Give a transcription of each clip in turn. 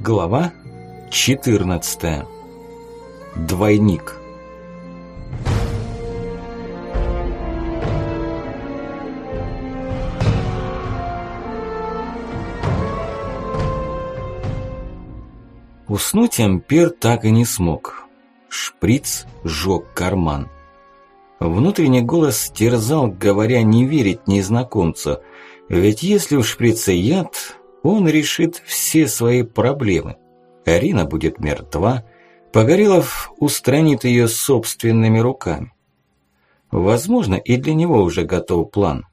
Глава 14. Двойник. Уснуть Ампер так и не смог. Шприц сжёг карман. Внутренний голос терзал, говоря не верить незнакомцу, ведь если в шприце яд, он решит все свои проблемы. Арина будет мертва, Погорелов устранит ее собственными руками. Возможно, и для него уже готов план.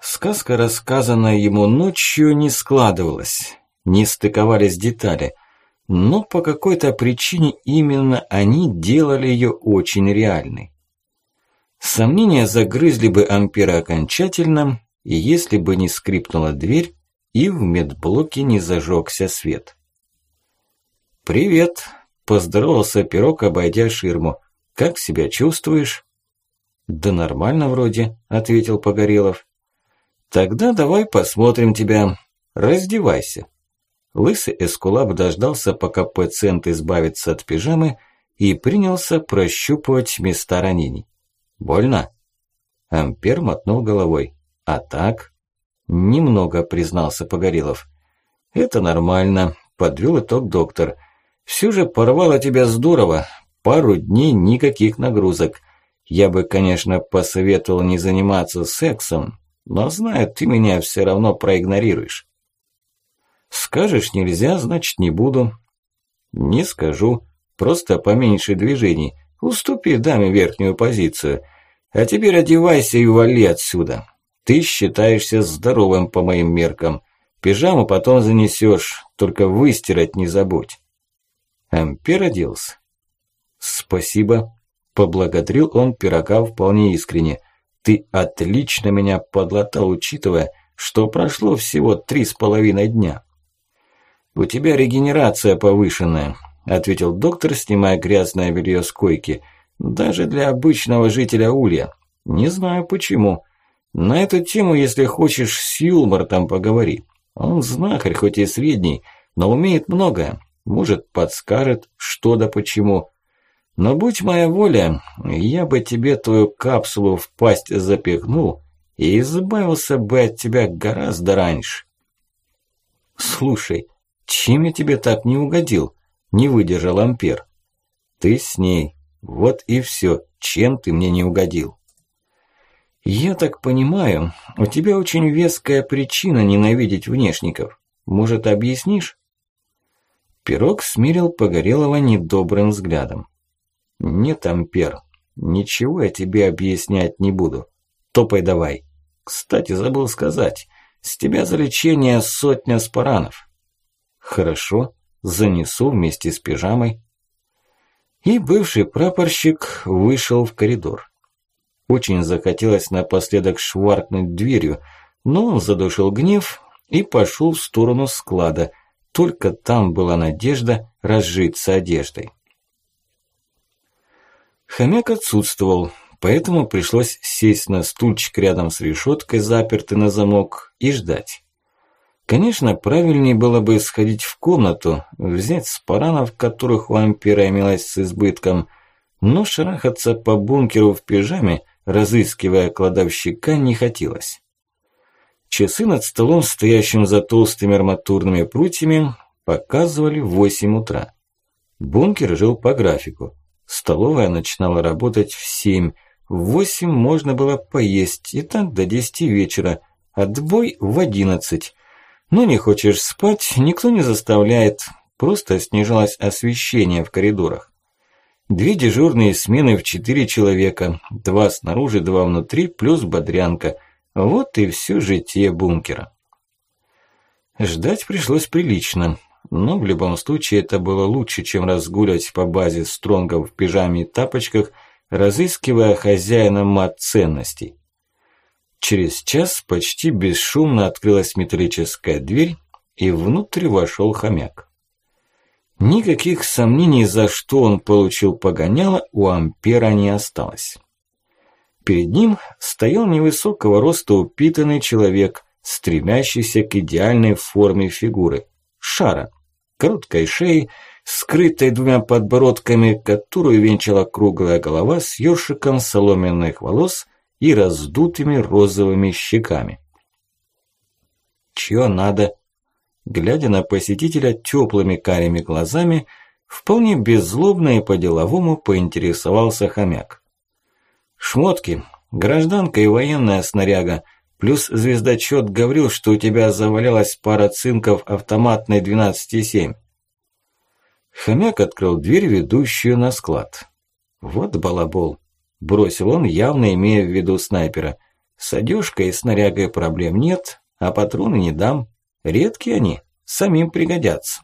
Сказка, рассказанная ему ночью, не складывалась, не стыковались детали, но по какой-то причине именно они делали ее очень реальной. Сомнения загрызли бы Ампера окончательно, и если бы не скрипнула дверь, и в медблоке не зажегся свет. «Привет!» – поздоровался пирог, обойдя ширму. «Как себя чувствуешь?» «Да нормально вроде», – ответил Погорелов. «Тогда давай посмотрим тебя. Раздевайся». Лысый эскулап дождался, пока пациент избавится от пижамы, и принялся прощупывать места ранений. «Больно?» Ампер мотнул головой. «А так?» «Немного», – признался Погорелов. «Это нормально», – подвел итог доктор. «Все же порвало тебя здорово. Пару дней никаких нагрузок. Я бы, конечно, посоветовал не заниматься сексом, но, знаю, ты меня все равно проигнорируешь». «Скажешь нельзя, значит не буду». «Не скажу. Просто поменьше движений. Уступи даме верхнюю позицию. А теперь одевайся и вали отсюда». Ты считаешься здоровым по моим меркам. Пижаму потом занесешь, только выстирать не забудь. Ампер оделся. Спасибо. Поблагодарил он пирога вполне искренне. Ты отлично меня подлатал, учитывая, что прошло всего три с половиной дня. У тебя регенерация повышенная, ответил доктор, снимая грязное белье с койки. Даже для обычного жителя Улья. Не знаю почему. На эту тему, если хочешь, с Юлмартом поговори. Он знахарь, хоть и средний, но умеет многое. Может, подскажет, что да почему. Но будь моя воля, я бы тебе твою капсулу в пасть запихнул и избавился бы от тебя гораздо раньше. Слушай, чем я тебе так не угодил? Не выдержал Ампер. Ты с ней. Вот и все, чем ты мне не угодил. «Я так понимаю, у тебя очень веская причина ненавидеть внешников. Может, объяснишь?» Пирог смирил Погорелого недобрым взглядом. «Нет, Ампер, ничего я тебе объяснять не буду. Топай давай. Кстати, забыл сказать, с тебя за лечение сотня спаранов». «Хорошо, занесу вместе с пижамой». И бывший прапорщик вышел в коридор. Очень захотелось напоследок шваркнуть дверью, но он задушил гнев и пошел в сторону склада. Только там была надежда разжиться одеждой. Хомяк отсутствовал, поэтому пришлось сесть на стульчик рядом с решеткой, запертый на замок, и ждать. Конечно, правильнее было бы сходить в комнату, взять спаранов, которых у ампира имелось с избытком, но шарахаться по бункеру в пижаме – разыскивая кладовщика, не хотелось. Часы над столом, стоящим за толстыми арматурными прутьями, показывали восемь утра. Бункер жил по графику. Столовая начинала работать в семь. В восемь можно было поесть, и так до десяти вечера. Отбой в одиннадцать. Но не хочешь спать, никто не заставляет. Просто снижалось освещение в коридорах. Две дежурные смены в четыре человека, два снаружи, два внутри, плюс бодрянка. Вот и все житие бункера. Ждать пришлось прилично, но в любом случае это было лучше, чем разгулять по базе стронгов в пижаме и тапочках, разыскивая хозяина мат ценностей. Через час почти бесшумно открылась металлическая дверь, и внутрь вошел хомяк. Никаких сомнений, за что он получил погоняло, у Ампера не осталось. Перед ним стоял невысокого роста упитанный человек, стремящийся к идеальной форме фигуры – шара, короткой шеей, скрытой двумя подбородками, которую венчала круглая голова с ёршиком соломенных волос и раздутыми розовыми щеками. «Чё надо?» Глядя на посетителя теплыми карими глазами, вполне беззлобно и по-деловому поинтересовался хомяк. «Шмотки, гражданка и военная снаряга, плюс звездочет говорил, что у тебя завалялась пара цинков автоматной 12,7». Хомяк открыл дверь, ведущую на склад. «Вот балабол», – бросил он, явно имея в виду снайпера. «С одежкой и снарягой проблем нет, а патроны не дам. Редкие они, самим пригодятся».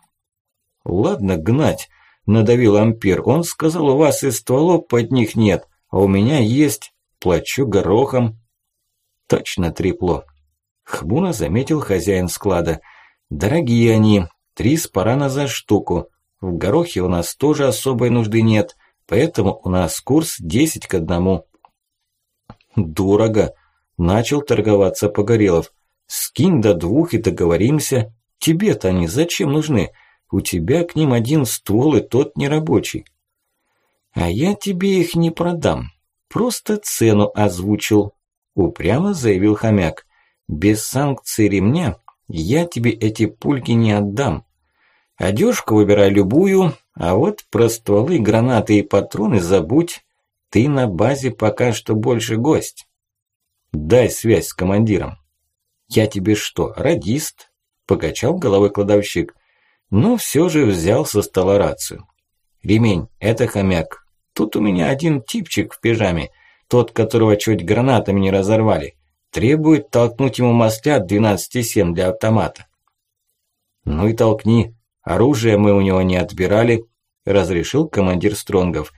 «Ладно, гнать», – надавил Ампер. «Он сказал, у вас и стволов под них нет, а у меня есть. Плачу горохом». «Точно трепло». Хмуро заметил хозяин склада. «Дорогие они, три спарана за штуку. В горохе у нас тоже особой нужды нет, поэтому у нас курс 10 к одному». «Дорого», – начал торговаться Погорелов. «Скинь до двух и договоримся. Тебе-то они зачем нужны? У тебя к ним один ствол и тот нерабочий». «А я тебе их не продам. Просто цену озвучил», – упрямо заявил хомяк. «Без санкций ремня я тебе эти пульки не отдам. Одежку выбирай любую, а вот про стволы, гранаты и патроны забудь. Ты на базе пока что больше гость. Дай связь с командиром. Я тебе что, радист? Покачал головой кладовщик. Но все же взял со стола рацию. Ремень, это хомяк. Тут у меня один типчик в пижаме, тот, которого чуть гранатами не разорвали. Требует толкнуть ему маслят 12,7 для автомата. Ну и толкни, Оружие мы у него не отбирали, разрешил командир Стронгов.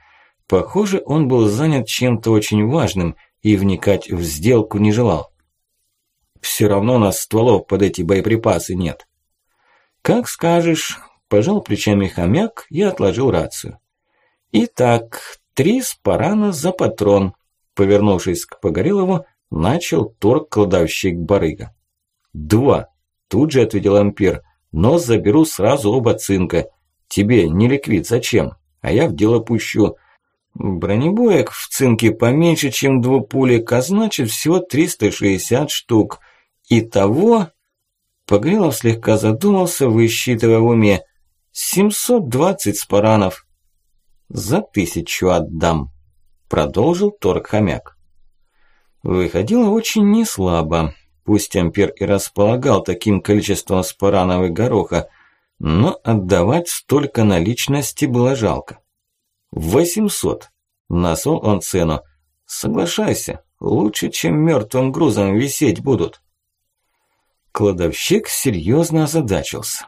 Похоже, он был занят чем-то очень важным и вникать в сделку не желал. Все равно у нас стволов под эти боеприпасы нет. Как скажешь, пожал плечами хомяк и отложил рацию. Итак, три спарана за патрон. Повернувшись к Погорелову, начал торг кладовщик барыга. Два. Тут же ответил Ампер но заберу сразу оба цинка. Тебе не ликвид зачем? А я в дело пущу. Бронебоек в цинке поменьше, чем двупулек, а значит всего 360 штук. Итого... Погрелов слегка задумался, высчитывая в уме. 720 спаранов. За тысячу отдам. Продолжил торг хомяк. Выходило очень неслабо. Пусть Ампер и располагал таким количеством спаранов и гороха, но отдавать столько наличности было жалко. «Восемьсот!» – насол он цену. «Соглашайся, лучше, чем мертвым грузом висеть будут». Кладовщик серьезно озадачился.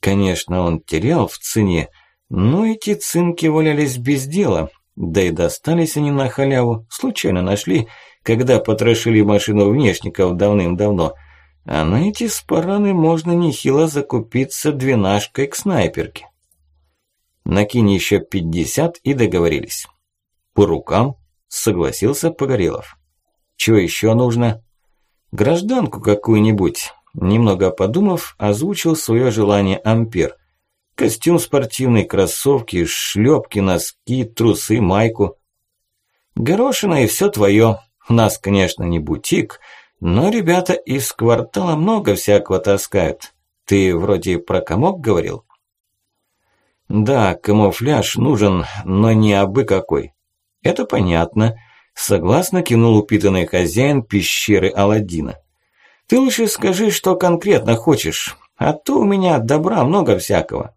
Конечно, он терял в цене, но эти цинки валялись без дела, да и достались они на халяву, случайно нашли – когда потрошили машину внешников давным-давно, а на эти спараны можно нехило закупиться двенашкой к снайперке. Накинь еще пятьдесят и договорились. По рукам согласился Погорелов. Чего еще нужно? Гражданку какую-нибудь. Немного подумав, озвучил свое желание Ампер. Костюм спортивный, кроссовки, шлепки, носки, трусы, майку. Горошина и все твое, у нас, конечно, не бутик, но ребята из квартала много всякого таскают. Ты вроде про комок говорил? Да, камуфляж нужен, но не абы какой. Это понятно. Согласно кинул упитанный хозяин пещеры Аладдина. Ты лучше скажи, что конкретно хочешь, а то у меня добра много всякого.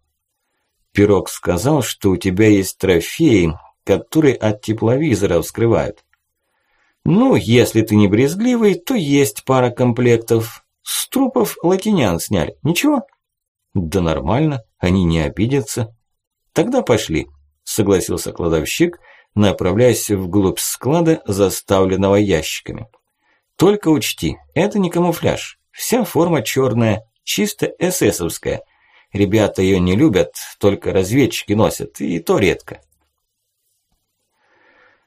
Пирог сказал, что у тебя есть трофеи, которые от тепловизора вскрывают. Ну, если ты не брезгливый, то есть пара комплектов. С трупов латинян сняли. Ничего? Да нормально, они не обидятся. Тогда пошли, согласился кладовщик, направляясь вглубь склада, заставленного ящиками. Только учти, это не камуфляж. Вся форма черная, чисто эсэсовская. Ребята ее не любят, только разведчики носят, и то редко.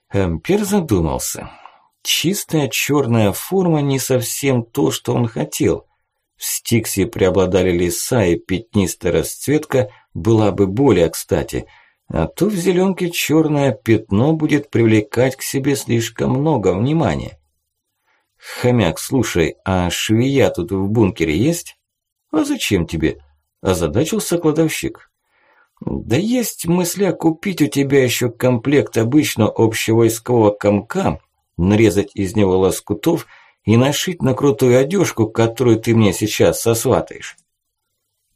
Ампер задумался. Чистая черная форма не совсем то, что он хотел. В Стиксе преобладали леса и пятнистая расцветка была бы более кстати, а то в зеленке черное пятно будет привлекать к себе слишком много внимания. Хомяк, слушай, а швея тут в бункере есть? А зачем тебе? Озадачился кладовщик. Да есть мысля купить у тебя еще комплект обычного общевойскового комка, нарезать из него лоскутов и нашить на крутую одежку, которую ты мне сейчас сосватаешь.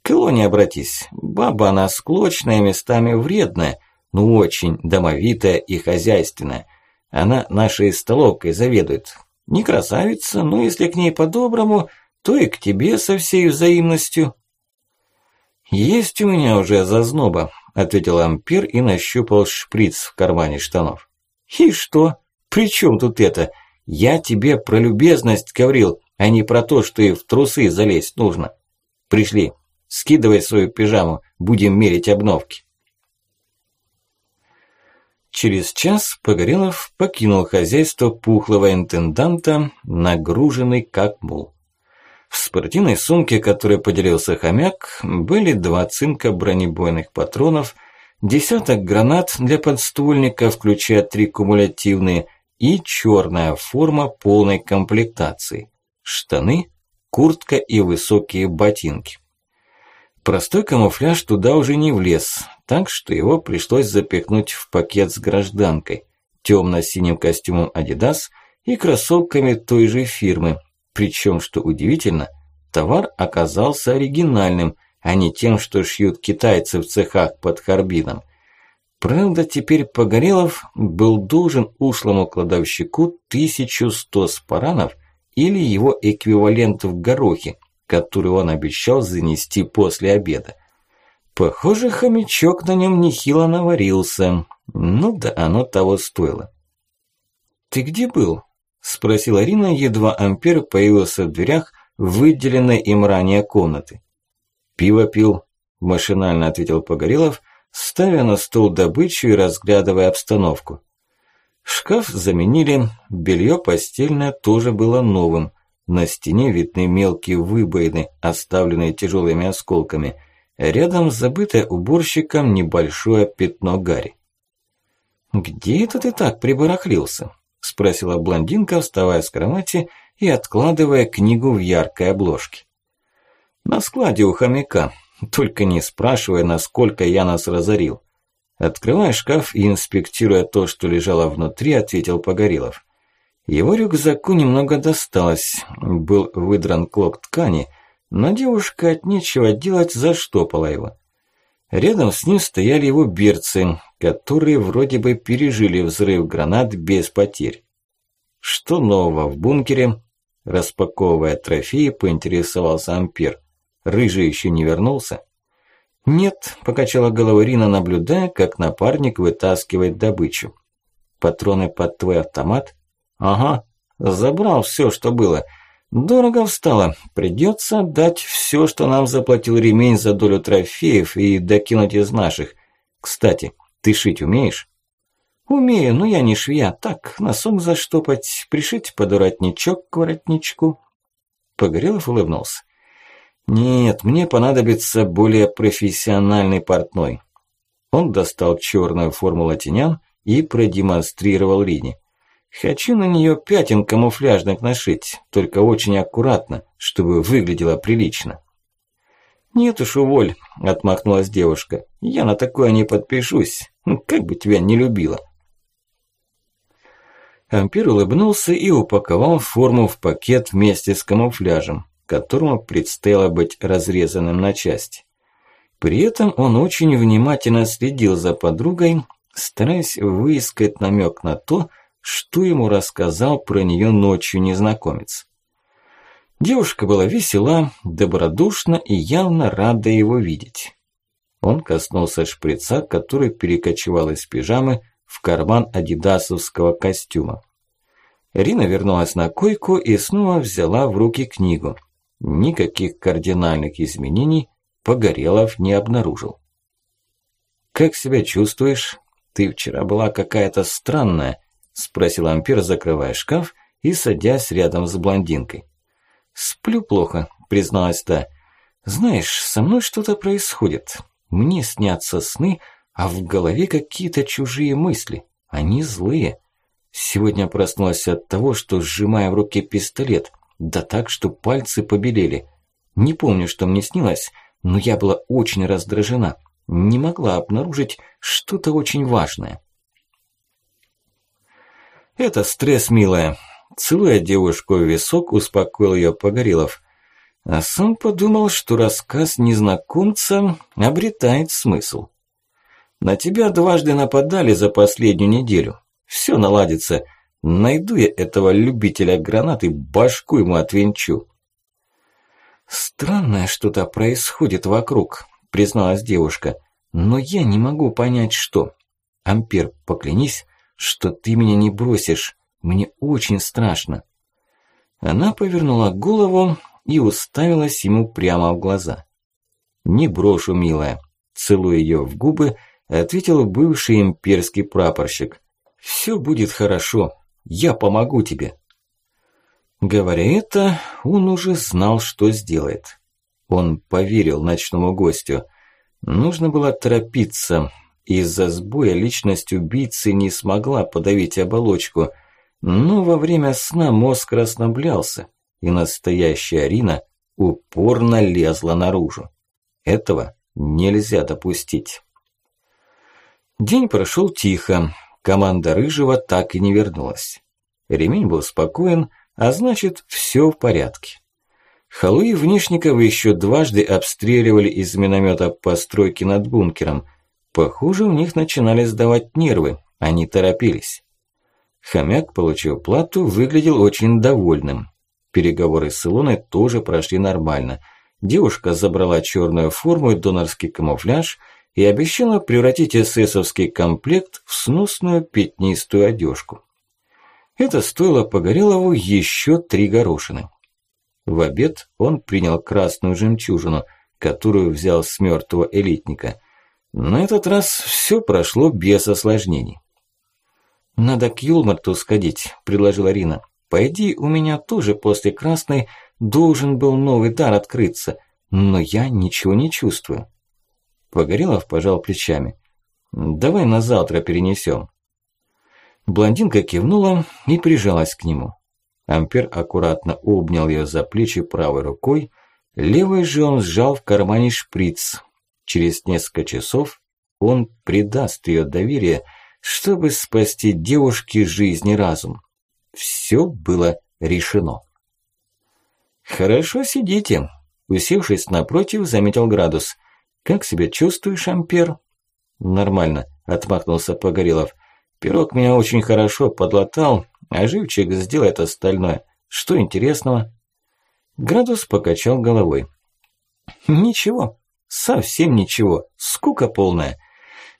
К Илоне обратись. Баба она склочная, местами вредная, но очень домовитая и хозяйственная. Она нашей столовкой заведует. Не красавица, но если к ней по-доброму, то и к тебе со всей взаимностью. «Есть у меня уже зазноба», – ответил Ампер и нащупал шприц в кармане штанов. «И что? При чем тут это? Я тебе про любезность говорил, а не про то, что и в трусы залезть нужно. Пришли, скидывай свою пижаму, будем мерить обновки». Через час Погорелов покинул хозяйство пухлого интенданта, нагруженный как мул. В спортивной сумке, которой поделился хомяк, были два цинка бронебойных патронов, десяток гранат для подствольника, включая три кумулятивные, и черная форма полной комплектации. Штаны, куртка и высокие ботинки. Простой камуфляж туда уже не влез, так что его пришлось запихнуть в пакет с гражданкой, темно-синим костюмом Adidas и кроссовками той же фирмы, причем, что удивительно, товар оказался оригинальным, а не тем, что шьют китайцы в цехах под Харбином. Правда, теперь Погорелов был должен ушлому кладовщику 1100 спаранов или его эквивалент в горохе, который он обещал занести после обеда. Похоже, хомячок на нем нехило наварился. Ну да оно того стоило. «Ты где был?» Спросила Арина, едва Ампер появился в дверях выделенной им ранее комнаты. «Пиво пил», – машинально ответил Погорелов, ставя на стол добычу и разглядывая обстановку. Шкаф заменили, белье постельное тоже было новым. На стене видны мелкие выбоины, оставленные тяжелыми осколками. Рядом забытое уборщиком небольшое пятно гари. «Где это ты так прибарахлился?» спросила блондинка, вставая с кровати и откладывая книгу в яркой обложке. На складе у хомяка, только не спрашивая, насколько я нас разорил. Открывая шкаф и инспектируя то, что лежало внутри, ответил Погорелов. Его рюкзаку немного досталось, был выдран клок ткани, но девушка от нечего делать заштопала его. Рядом с ним стояли его берцы, которые вроде бы пережили взрыв гранат без потерь. Что нового в бункере? Распаковывая трофеи, поинтересовался Ампер. Рыжий еще не вернулся? Нет, покачала головой Рина, наблюдая, как напарник вытаскивает добычу. Патроны под твой автомат? Ага, забрал все, что было. Дорого встало. Придется отдать все, что нам заплатил ремень за долю трофеев и докинуть из наших. Кстати, ты шить умеешь? Умею, но я не швея. Так, носок заштопать, пришить под воротничок к воротничку. Погорелов улыбнулся. Нет, мне понадобится более профессиональный портной. Он достал черную форму латинян и продемонстрировал Рине. Хочу на нее пятен камуфляжных нашить, только очень аккуратно, чтобы выглядело прилично. «Нет уж, уволь», – отмахнулась девушка. «Я на такое не подпишусь. Как бы тебя не любила». Ампир улыбнулся и упаковал форму в пакет вместе с камуфляжем, которому предстояло быть разрезанным на части. При этом он очень внимательно следил за подругой, стараясь выискать намек на то, что ему рассказал про нее ночью незнакомец. Девушка была весела, добродушна и явно рада его видеть. Он коснулся шприца, который перекочевал из пижамы в карман адидасовского костюма. Рина вернулась на койку и снова взяла в руки книгу. Никаких кардинальных изменений Погорелов не обнаружил. «Как себя чувствуешь? Ты вчера была какая-то странная», Спросил Ампер, закрывая шкаф и садясь рядом с блондинкой. «Сплю плохо. призналась та. «Знаешь, со мной что-то происходит. Мне снятся сны, а в голове какие-то чужие мысли. Они злые. Сегодня проснулась от того, что сжимая в руке пистолет, да так, что пальцы побелели. Не помню, что мне снилось, но я была очень раздражена. Не могла обнаружить что-то очень важное. «Это стресс, милая». Целуя девушку в висок, успокоил ее Погорелов. А сам подумал, что рассказ незнакомца обретает смысл. «На тебя дважды нападали за последнюю неделю. Все наладится. Найду я этого любителя гранат и башку ему отвинчу». «Странное что-то происходит вокруг», – призналась девушка. «Но я не могу понять, что. Ампер, поклянись, что ты меня не бросишь. Мне очень страшно». Она повернула голову и уставилась ему прямо в глаза. «Не брошу, милая», – целуя ее в губы, ответил бывший имперский прапорщик. «Все будет хорошо, я помогу тебе». Говоря это, он уже знал, что сделает. Он поверил ночному гостю. Нужно было торопиться. Из-за сбоя личность убийцы не смогла подавить оболочку, но во время сна мозг расслаблялся, и настоящая Арина упорно лезла наружу. Этого нельзя допустить. День прошел тихо, команда Рыжего так и не вернулась. Ремень был спокоен, а значит, все в порядке. Халуи Внешникова еще дважды обстреливали из миномета постройки над бункером. Похоже, у них начинали сдавать нервы, они торопились. Хомяк, получив плату, выглядел очень довольным. Переговоры с Илоной тоже прошли нормально. Девушка забрала черную форму и донорский камуфляж и обещала превратить эсэсовский комплект в сносную пятнистую одежку. Это стоило Погорелову еще три горошины. В обед он принял красную жемчужину, которую взял с мертвого элитника. На этот раз все прошло без осложнений. «Надо к Юлмарту сходить», – предложила Рина. «Пойди, у меня тоже после красной должен был новый дар открыться, но я ничего не чувствую». Погорелов пожал плечами. «Давай на завтра перенесем. Блондинка кивнула и прижалась к нему. Ампер аккуратно обнял ее за плечи правой рукой, левой же он сжал в кармане шприц. Через несколько часов он предаст ее доверие, чтобы спасти девушке жизнь и разум. Все было решено. «Хорошо сидите», – усевшись напротив, заметил градус. «Как себя чувствуешь, Ампер?» «Нормально», – отмахнулся Погорелов. Пирог меня очень хорошо подлатал, а живчик сделает остальное. Что интересного? Градус покачал головой. Ничего, совсем ничего, скука полная.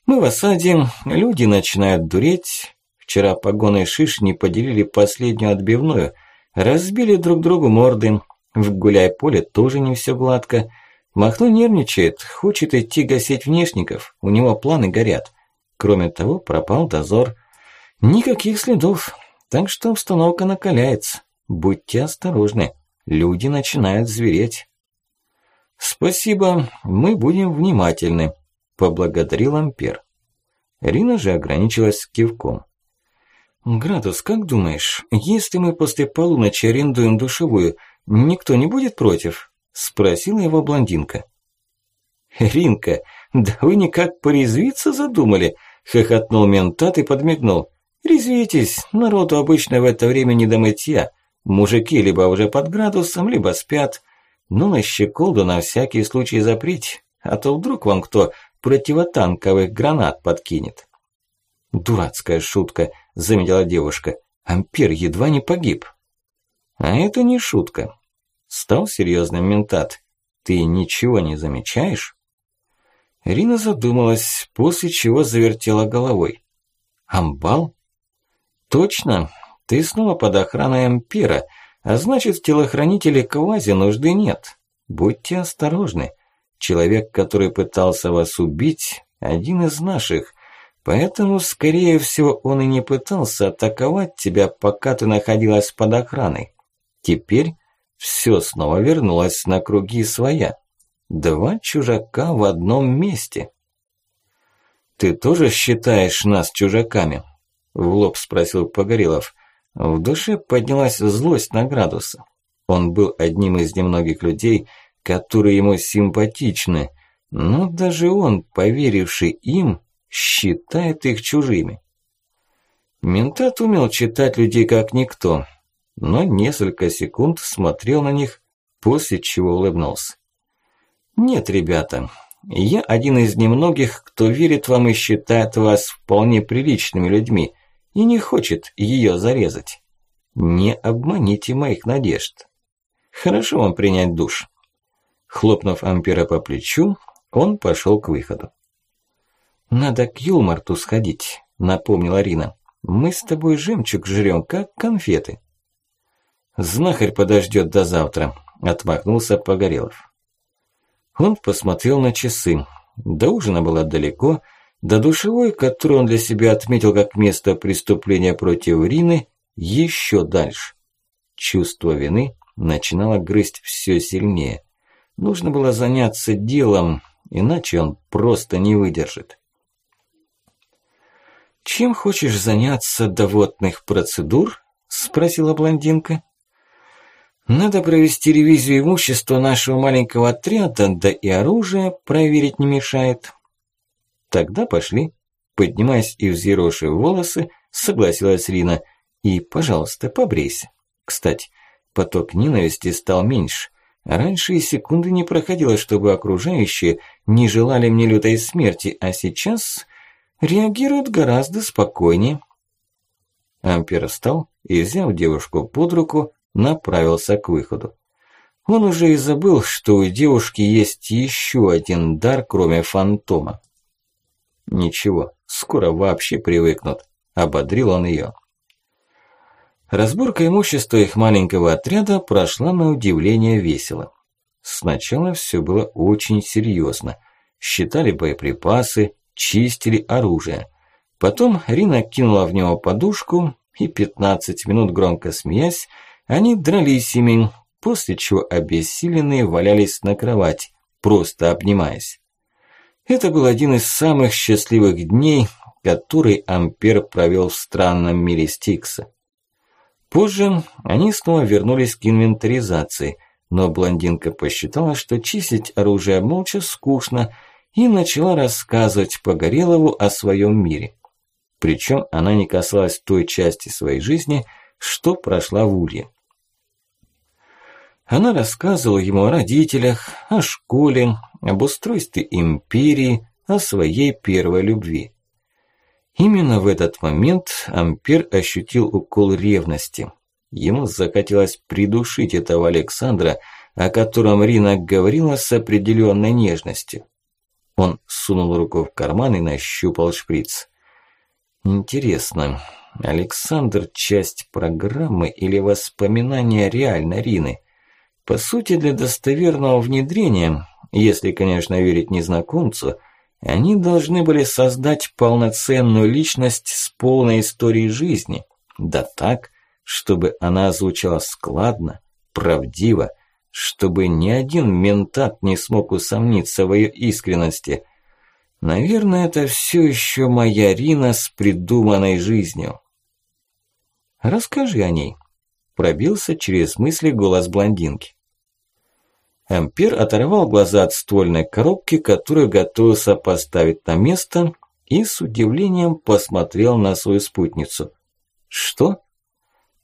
Мы в осаде, люди начинают дуреть. Вчера погоны шиш не поделили последнюю отбивную, разбили друг другу морды. В гуляй-поле тоже не все гладко. Махно нервничает, хочет идти гасить внешников, у него планы горят. Кроме того, пропал дозор. Никаких следов, так что обстановка накаляется. Будьте осторожны, люди начинают звереть. «Спасибо, мы будем внимательны», – поблагодарил Ампер. Рина же ограничилась кивком. «Градус, как думаешь, если мы после полуночи арендуем душевую, никто не будет против?» – спросила его блондинка. «Ринка, да вы никак порезвиться задумали?» Хохотнул ментат и подмигнул. «Резвитесь, народу обычно в это время не до мытья. Мужики либо уже под градусом, либо спят. Ну, на щеколду на всякий случай заприть, а то вдруг вам кто противотанковых гранат подкинет». «Дурацкая шутка», – заметила девушка. «Ампер едва не погиб». «А это не шутка», – стал серьезным ментат. «Ты ничего не замечаешь?» Рина задумалась, после чего завертела головой. «Амбал?» «Точно, ты снова под охраной Ампира, а значит в телохранителе Квази нужды нет. Будьте осторожны. Человек, который пытался вас убить, один из наших, поэтому, скорее всего, он и не пытался атаковать тебя, пока ты находилась под охраной. Теперь все снова вернулось на круги своя. Два чужака в одном месте. «Ты тоже считаешь нас чужаками?» В лоб спросил Погорелов. В душе поднялась злость на градусы. Он был одним из немногих людей, которые ему симпатичны, но даже он, поверивший им, считает их чужими. Ментат умел читать людей как никто, но несколько секунд смотрел на них, после чего улыбнулся. «Нет, ребята, я один из немногих, кто верит вам и считает вас вполне приличными людьми и не хочет ее зарезать. Не обманите моих надежд. Хорошо вам принять душ». Хлопнув Ампера по плечу, он пошел к выходу. «Надо к Юлмарту сходить», – напомнила Рина. «Мы с тобой жемчуг жрём, как конфеты». «Знахарь подождёт до завтра», – отмахнулся Погорелов. Он посмотрел на часы. До ужина было далеко, до душевой, которую он для себя отметил как место преступления против Рины, ещё дальше. Чувство вины начинало грызть всё сильнее. Нужно было заняться делом, иначе он просто не выдержит. «Чем хочешь заняться до водных процедур?» – спросила блондинка. «Надо провести ревизию имущества нашего маленького отряда, да и оружие проверить не мешает». «Тогда пошли». Поднимаясь и взъерошив волосы, согласилась Рина. «И, пожалуйста, побрейся. Кстати, поток ненависти стал меньше. Раньше и секунды не проходило, чтобы окружающие не желали мне лютой смерти, а сейчас реагируют гораздо спокойнее. Ампер встал и, взяв девушку под руку, направился к выходу. Он уже и забыл, что у девушки есть еще один дар, кроме фантома. Ничего, скоро вообще привыкнут, ободрил он ее. Разборка имущества их маленького отряда прошла на удивление весело. Сначала все было очень серьезно. Считали боеприпасы, чистили оружие. Потом Рина кинула в него подушку, и 15 минут громко смеясь, они дрались ими, после чего обессиленные валялись на кровать, просто обнимаясь. Это был один из самых счастливых дней, который Ампер провел в странном мире Стикса. Позже они снова вернулись к инвентаризации, но блондинка посчитала, что чистить оружие молча скучно, и начала рассказывать Погорелову о своем мире. Причем она не касалась той части своей жизни, что прошла в Улье. Она рассказывала ему о родителях, о школе, об устройстве империи, о своей первой любви. Именно в этот момент Ампер ощутил укол ревности. Ему захотелось придушить этого Александра, о котором Рина говорила с определенной нежностью. Он сунул руку в карман и нащупал шприц. Интересно, Александр – часть программы или воспоминания реальной Рины? По сути, для достоверного внедрения, если, конечно, верить незнакомцу – они должны были создать полноценную личность с полной историей жизни, да так, чтобы она звучала складно, правдиво, чтобы ни один ментат не смог усомниться в ее искренности. Наверное, это все еще моя Рина с придуманной жизнью. «Расскажи о ней», – пробился через мысли голос блондинки. Ампер оторвал глаза от ствольной коробки, которую готовился поставить на место, и с удивлением посмотрел на свою спутницу. «Что?»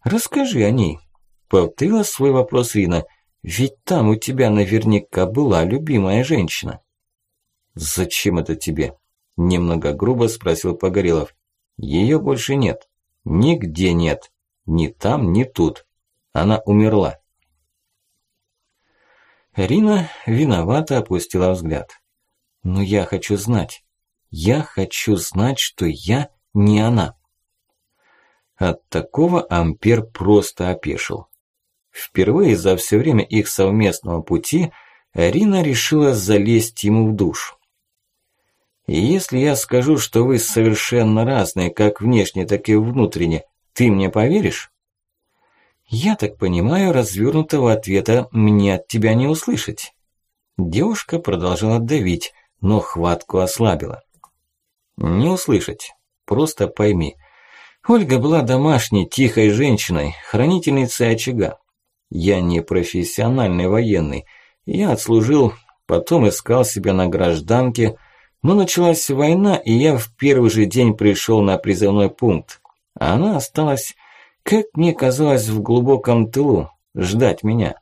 «Расскажи о ней», – повторила свой вопрос Рина. «Ведь там у тебя наверняка была любимая женщина». «Зачем это тебе?» – немного грубо спросил Погорелов. «Её больше нет. Нигде нет. Ни там, ни тут. Она умерла». Рина виновато опустила взгляд. «Но я хочу знать. Я хочу знать, что я не она». От такого Ампер просто опешил. Впервые за все время их совместного пути Рина решила залезть ему в душ. И если я скажу, что вы совершенно разные, как внешне, так и внутренне, ты мне поверишь? «Я так понимаю, развернутого ответа мне от тебя не услышать». Девушка продолжала давить, но хватку ослабила. «Не услышать. Просто пойми. Ольга была домашней, тихой женщиной, хранительницей очага. Я не профессиональный военный. Я отслужил, потом искал себя на гражданке, но началась война, и я в первый же день пришел на призывной пункт. Она осталась как мне казалось, в глубоком тылу, ждать меня.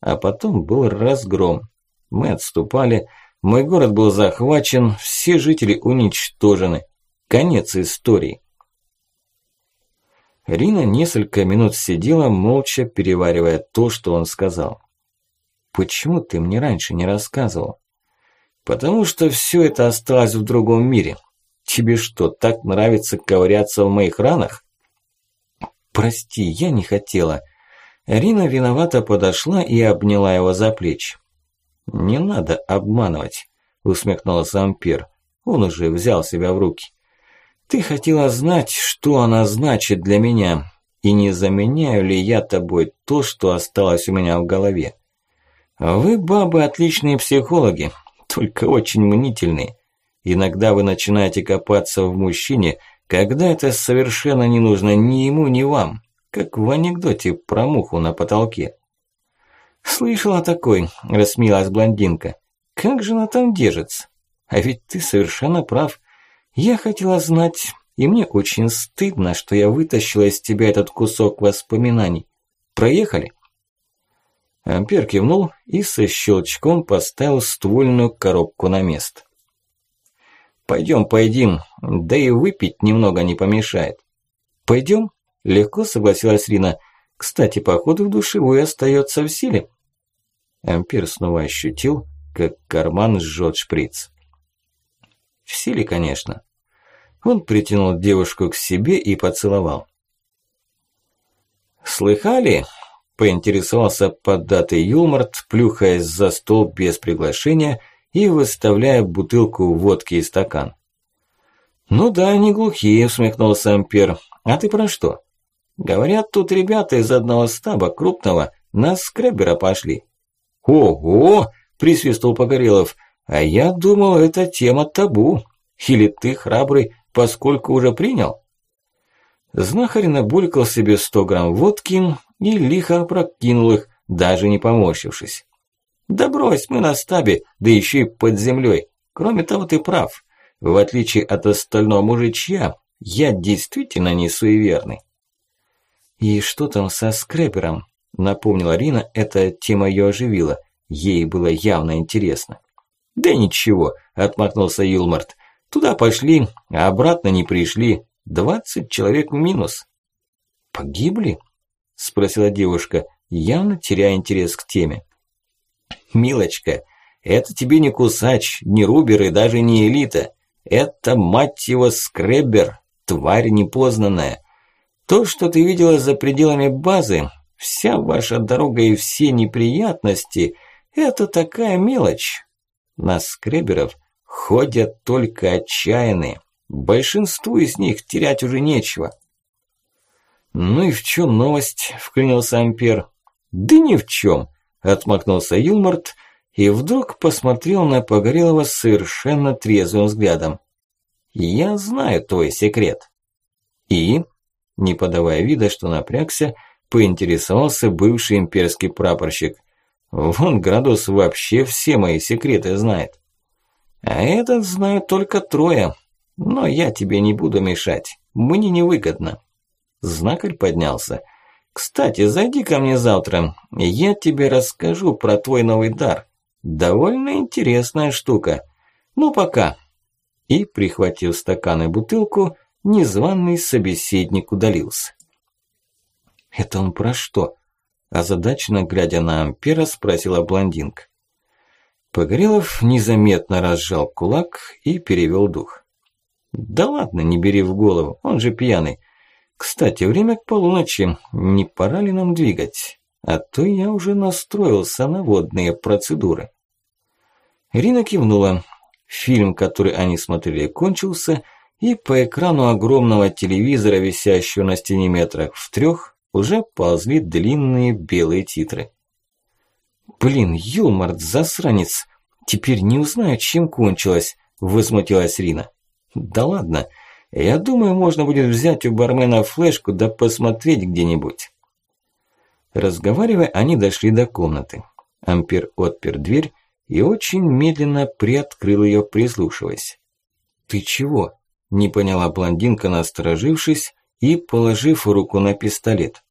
А потом был разгром. Мы отступали, мой город был захвачен, все жители уничтожены. Конец истории. Рина несколько минут сидела, молча переваривая то, что он сказал. «Почему ты мне раньше не рассказывал?» «Потому что все это осталось в другом мире. Тебе что, так нравится ковыряться в моих ранах?» «Прости, я не хотела». Рина виновато подошла и обняла его за плечи. «Не надо обманывать», – усмехнулся Ампер. Он уже взял себя в руки. «Ты хотела знать, что она значит для меня, и не заменяю ли я тобой то, что осталось у меня в голове. Вы, бабы, отличные психологи, только очень мнительные. Иногда вы начинаете копаться в мужчине, когда это совершенно не нужно ни ему, ни вам, как в анекдоте про муху на потолке. «Слышала такой», – рассмеялась блондинка. «Как же она там держится? А ведь ты совершенно прав. Я хотела знать, и мне очень стыдно, что я вытащила из тебя этот кусок воспоминаний. Проехали?» Ампер кивнул и со щелчком поставил ствольную коробку на место. Пойдем, пойдем, да и выпить немного не помешает. Пойдем? Легко согласилась Рина. Кстати, поход в душевую остается в силе. Ампер снова ощутил, как карман жжет шприц. В силе, конечно. Он притянул девушку к себе и поцеловал. «Слыхали?» – поинтересовался поддатый Юлмарт, плюхаясь за стол без приглашения – и выставляя бутылку водки и стакан. «Ну да, не глухие», – усмехнулся Ампер. «А ты про что?» «Говорят, тут ребята из одного стаба крупного на скребера пошли». «Ого!» – присвистнул Погорелов. «А я думал, это тема табу. Или ты, храбрый, поскольку уже принял?» Знахарь набулькал себе сто грамм водки и лихо опрокинул их, даже не поморщившись. Да брось, мы на стабе, да еще и под землей. Кроме того, ты прав. В отличие от остального мужичья, я действительно не суеверный. И что там со скрэпером? Напомнила Рина, эта тема ее оживила. Ей было явно интересно. Да ничего, отмахнулся Юлмарт. Туда пошли, а обратно не пришли. Двадцать человек в минус. Погибли? Спросила девушка, явно теряя интерес к теме. Милочка, это тебе не кусач, не рубер и даже не элита. Это, мать его, скреббер, тварь непознанная. То, что ты видела за пределами базы, вся ваша дорога и все неприятности – это такая мелочь. На скреберов ходят только отчаянные. Большинству из них терять уже нечего. «Ну и в чем новость?» – вклинился Ампер. «Да ни в чем. Отмахнулся Юлмарт и вдруг посмотрел на Погорелого совершенно трезвым взглядом. «Я знаю твой секрет». «И?» Не подавая вида, что напрягся, поинтересовался бывший имперский прапорщик. «Вон Градус вообще все мои секреты знает». «А этот знают только трое. Но я тебе не буду мешать. Мне невыгодно». Знакарь поднялся. Кстати, зайди ко мне завтра, я тебе расскажу про твой новый дар. Довольно интересная штука. Ну, пока. И, прихватив стакан и бутылку, незваный собеседник удалился. Это он про что? Озадаченно глядя на Ампера, спросила блондинка. Погорелов незаметно разжал кулак и перевел дух. «Да ладно, не бери в голову, он же пьяный. Кстати, время к полуночи. Не пора ли нам двигать? А то я уже настроился на водные процедуры. Рина кивнула. Фильм, который они смотрели, кончился, и по экрану огромного телевизора, висящего на стене метрах в трех, уже ползли длинные белые титры. «Блин, Юлмарт, засранец! Теперь не узнаю, чем кончилось!» – возмутилась Рина. «Да ладно, я думаю, можно будет взять у бармена флешку да посмотреть где-нибудь». Разговаривая, они дошли до комнаты. Ампер отпер дверь и очень медленно приоткрыл ее, прислушиваясь. «Ты чего?» – не поняла блондинка, насторожившись и положив руку на пистолет.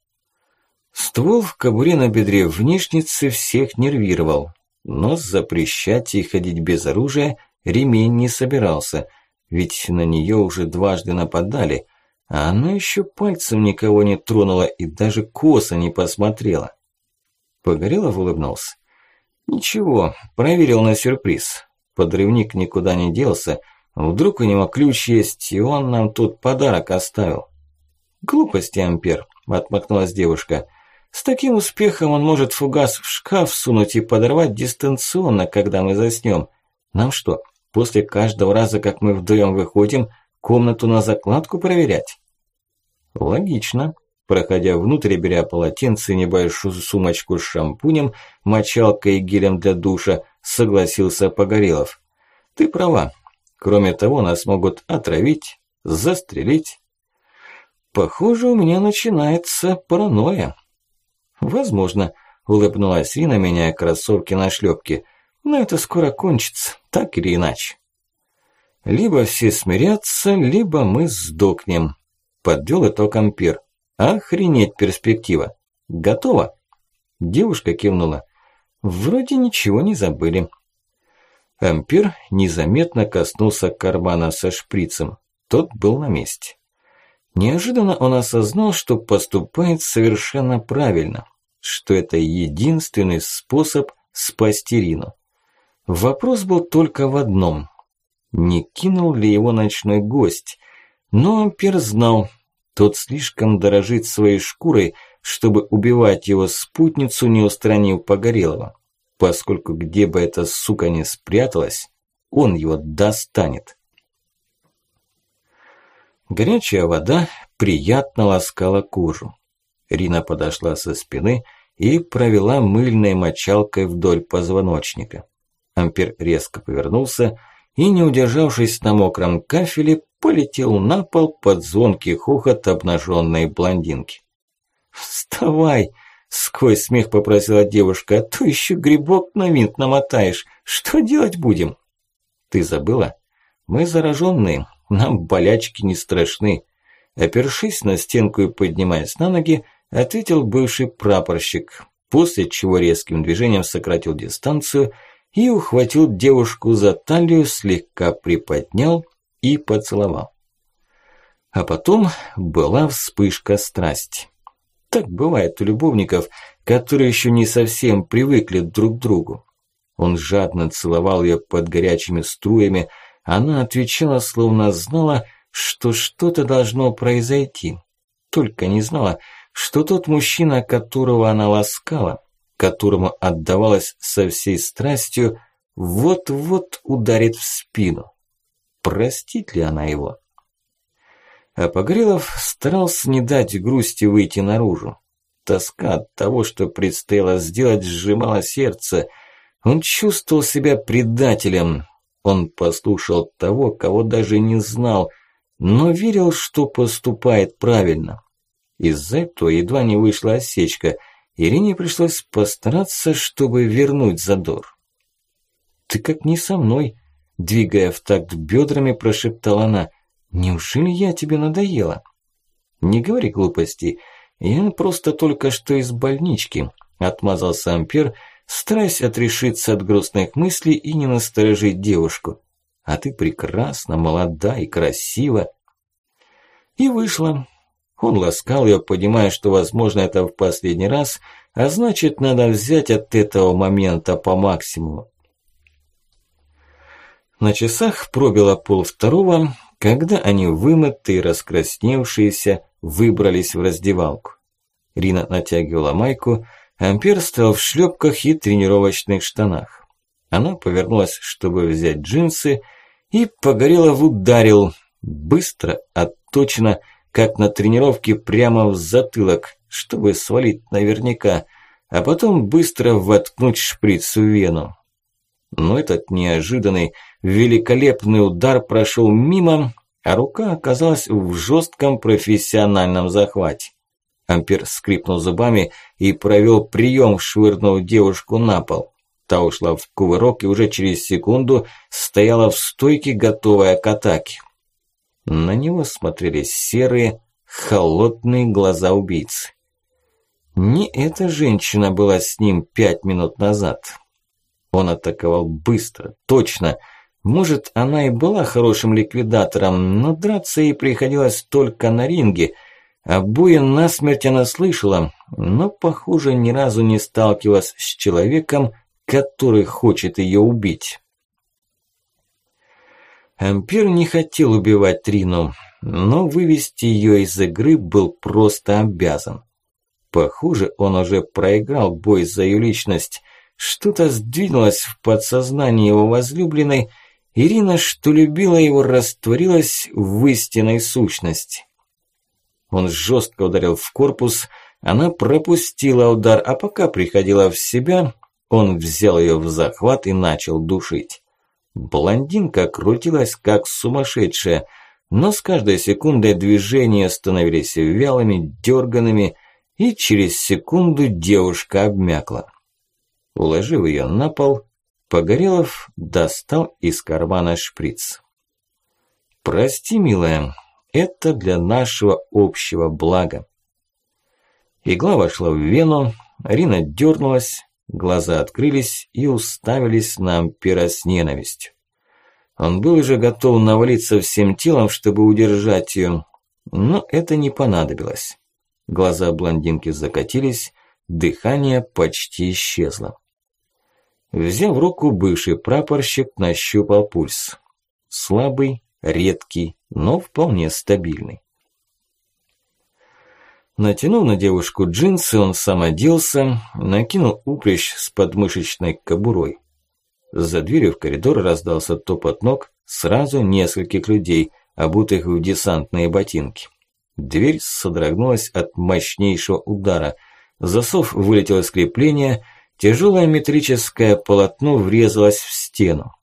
Ствол в кобуре на бедре внешницы всех нервировал, но запрещать ей ходить без оружия ремень не собирался, ведь на нее уже дважды нападали, а она еще пальцем никого не тронула и даже косо не посмотрела. Погорелов улыбнулся. Ничего, проверил на сюрприз. Подрывник никуда не делся, вдруг у него ключ есть, и он нам тут подарок оставил. Глупости, Ампер, отмахнулась девушка. С таким успехом он может фугас в шкаф сунуть и подорвать дистанционно, когда мы заснем. Нам что, после каждого раза, как мы вдвоем выходим, комнату на закладку проверять? Логично. Проходя внутрь, беря полотенце и небольшую сумочку с шампунем, мочалкой и гелем для душа, согласился Погорелов. Ты права. Кроме того, нас могут отравить, застрелить. Похоже, у меня начинается паранойя. Возможно, улыбнулась Рина, меняя кроссовки на шлепки. Но это скоро кончится, так или иначе. Либо все смирятся, либо мы сдохнем. Подвел итог Ампер. Охренеть перспектива. Готово? Девушка кивнула. Вроде ничего не забыли. Ампер незаметно коснулся кармана со шприцем. Тот был на месте. Неожиданно он осознал, что поступает совершенно правильно, что это единственный способ спасти Рину. Вопрос был только в одном. Не кинул ли его ночной гость? Но Ампер знал, тот слишком дорожит своей шкурой, чтобы убивать его спутницу, не устранив Погорелого. Поскольку где бы эта сука ни спряталась, он его достанет. Горячая вода приятно ласкала кожу. Рина подошла со спины и провела мыльной мочалкой вдоль позвоночника. Ампер резко повернулся и, не удержавшись на мокром кафеле, полетел на пол под звонкий хохот обнаженной блондинки. «Вставай!» – сквозь смех попросила девушка, «а то еще грибок на винт намотаешь. Что делать будем?» «Ты забыла? Мы зараженные, нам болячки не страшны. Опершись на стенку и поднимаясь на ноги, ответил бывший прапорщик, после чего резким движением сократил дистанцию и ухватил девушку за талию, слегка приподнял и поцеловал. А потом была вспышка страсти. Так бывает у любовников, которые еще не совсем привыкли друг к другу. Он жадно целовал ее под горячими струями, она отвечала, словно знала, что что-то должно произойти. Только не знала, что тот мужчина, которого она ласкала, которому отдавалась со всей страстью, вот-вот ударит в спину. Простит ли она его? А Погрелов старался не дать грусти выйти наружу. Тоска от того, что предстояло сделать, сжимала сердце. Он чувствовал себя предателем, он послушал того, кого даже не знал, но верил, что поступает правильно. Из-за этого едва не вышла осечка, Ирине пришлось постараться, чтобы вернуть задор. «Ты как не со мной», – двигая в такт бедрами, прошептала она. «Неужели я тебе надоела?» «Не говори глупостей, я просто только что из больнички», – отмазался Ампер, – стараясь отрешиться от грустных мыслей и не насторожить девушку. А ты прекрасна, молода и красива. И вышла. Он ласкал ее, понимая, что, возможно, это в последний раз, а значит, надо взять от этого момента по максимуму. На часах пробило пол второго, когда они вымытые, раскрасневшиеся, выбрались в раздевалку. Рина натягивала майку, Ампер стал в шлепках и тренировочных штанах. Она повернулась, чтобы взять джинсы, и Погорелов ударил. Быстро, отточно, как на тренировке прямо в затылок, чтобы свалить наверняка, а потом быстро воткнуть шприц в вену. Но этот неожиданный, великолепный удар прошел мимо, а рука оказалась в жестком профессиональном захвате. Ампер скрипнул зубами и провел прием, швырнув девушку на пол. Та ушла в кувырок и уже через секунду стояла в стойке, готовая к атаке. На него смотрели серые, холодные глаза убийцы. Не эта женщина была с ним пять минут назад. Он атаковал быстро, точно. Может, она и была хорошим ликвидатором, но драться ей приходилось только на ринге. А боя насмерть она слышала, но, похоже, ни разу не сталкивалась с человеком, который хочет ее убить. Ампер не хотел убивать Трину, но вывести ее из игры был просто обязан. Похоже, он уже проиграл бой за ее личность. Что-то сдвинулось в подсознании его возлюбленной. Ирина, что любила его, растворилась в истинной сущности. Он жестко ударил в корпус, она пропустила удар, а пока приходила в себя, он взял ее в захват и начал душить. Блондинка крутилась как сумасшедшая, но с каждой секундой движения становились вялыми, дерганными, и через секунду девушка обмякла. Уложив ее на пол, Погорелов достал из кармана шприц. «Прости, милая, это для нашего общего блага». Игла вошла в вену, Рина дернулась, глаза открылись и уставились на Ампера с ненавистью. Он был уже готов навалиться всем телом, чтобы удержать ее, но это не понадобилось. Глаза блондинки закатились, дыхание почти исчезло. Взяв руку, бывший прапорщик нащупал пульс. Слабый, редкий, но вполне стабильный. Натянув на девушку джинсы, он сам оделся, накинул упряжь с подмышечной кобурой. За дверью в коридор раздался топот ног сразу нескольких людей, обутых в десантные ботинки. Дверь содрогнулась от мощнейшего удара. Засов вылетел из крепления, тяжелое метрическое полотно врезалось в стену.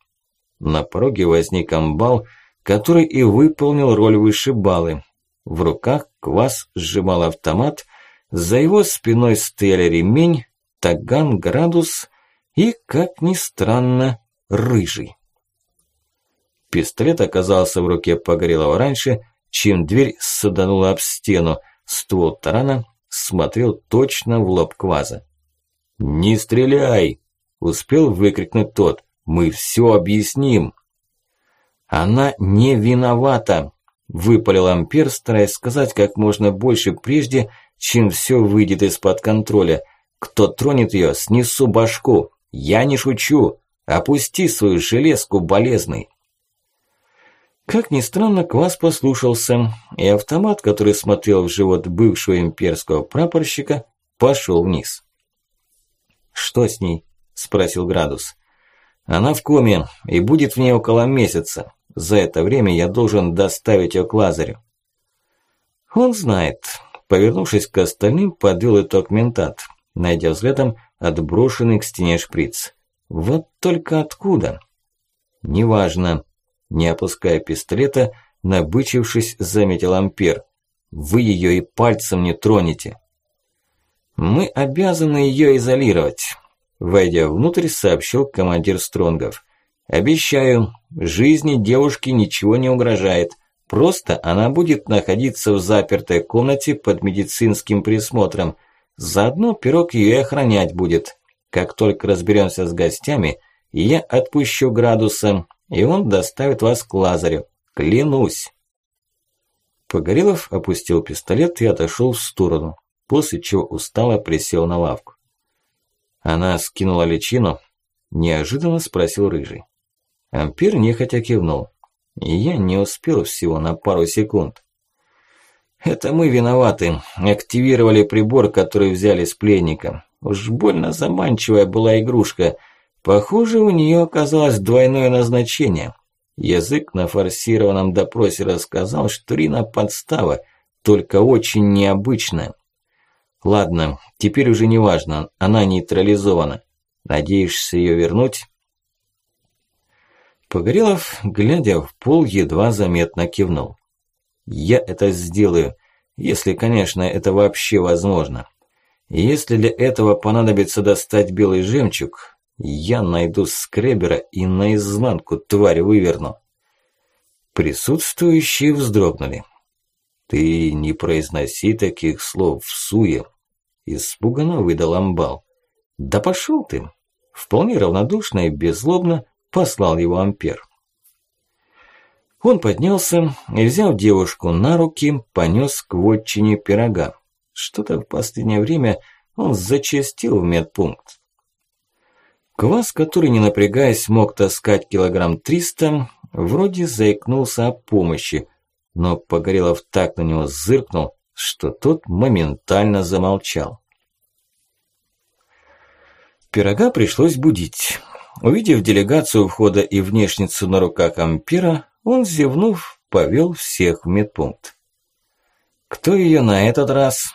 На пороге возник амбал, который и выполнил роль вышибалы. В руках Квас сжимал автомат, за его спиной стояли ремень, таган, градус и, как ни странно, рыжий. Пистолет оказался в руке Погорелого раньше, чем дверь саданула об стену. Ствол тарана смотрел точно в лоб Кваза. «Не стреляй!» – успел выкрикнуть тот. «Мы все объясним!» «Она не виновата!» – выпалил Ампер, стараясь сказать как можно больше прежде, чем все выйдет из-под контроля. «Кто тронет ее, снесу башку! Я не шучу! Опусти свою железку, болезный!» Как ни странно, Квас послушался, и автомат, который смотрел в живот бывшего имперского прапорщика, пошел вниз. «Что с ней?» – спросил Градус. «Она в коме и будет в ней около месяца. За это время я должен доставить ее к Лазарю». Он знает. Повернувшись к остальным, подвел итог ментат, найдя взглядом отброшенный к стене шприц. Вот только откуда? Неважно. Не опуская пистолета, набычившись, заметил Ампер. «Вы ее и пальцем не тронете». «Мы обязаны ее изолировать», – войдя внутрь, сообщил командир Стронгов. «Обещаю, жизни девушки ничего не угрожает. Просто она будет находиться в запертой комнате под медицинским присмотром. Заодно пирог ее охранять будет. Как только разберемся с гостями, я отпущу градуса, и он доставит вас к Лазарю. Клянусь. Погорелов опустил пистолет и отошел в сторону, после чего устало присел на лавку. Она скинула личину, неожиданно спросил Рыжий. Ампер нехотя кивнул. И я не успел всего на пару секунд. Это мы виноваты. Активировали прибор, который взяли с пленника. Уж больно заманчивая была игрушка – Похоже, у нее оказалось двойное назначение. Язык на форсированном допросе рассказал, что Рина подстава, только очень необычная. Ладно, теперь уже не важно, она нейтрализована. Надеешься ее вернуть? Погорелов, глядя в пол, едва заметно кивнул. Я это сделаю, если, конечно, это вообще возможно. Если для этого понадобится достать белый жемчуг, я найду скребера и наизнанку тварь выверну. Присутствующие вздрогнули. «Ты не произноси таких слов в суе», – испуганно выдал амбал. «Да пошел ты!» – вполне равнодушно и беззлобно послал его ампер. Он поднялся и, взяв девушку на руки, понес к вотчине пирога. Что-то в последнее время он зачастил в медпункт. Квас, который, не напрягаясь, мог таскать килограмм триста, вроде заикнулся о помощи, но Погорелов так на него зыркнул, что тот моментально замолчал. Пирога пришлось будить. Увидев делегацию входа и внешницу на руках Ампера, он, зевнув, повел всех в медпункт. «Кто ее на этот раз?»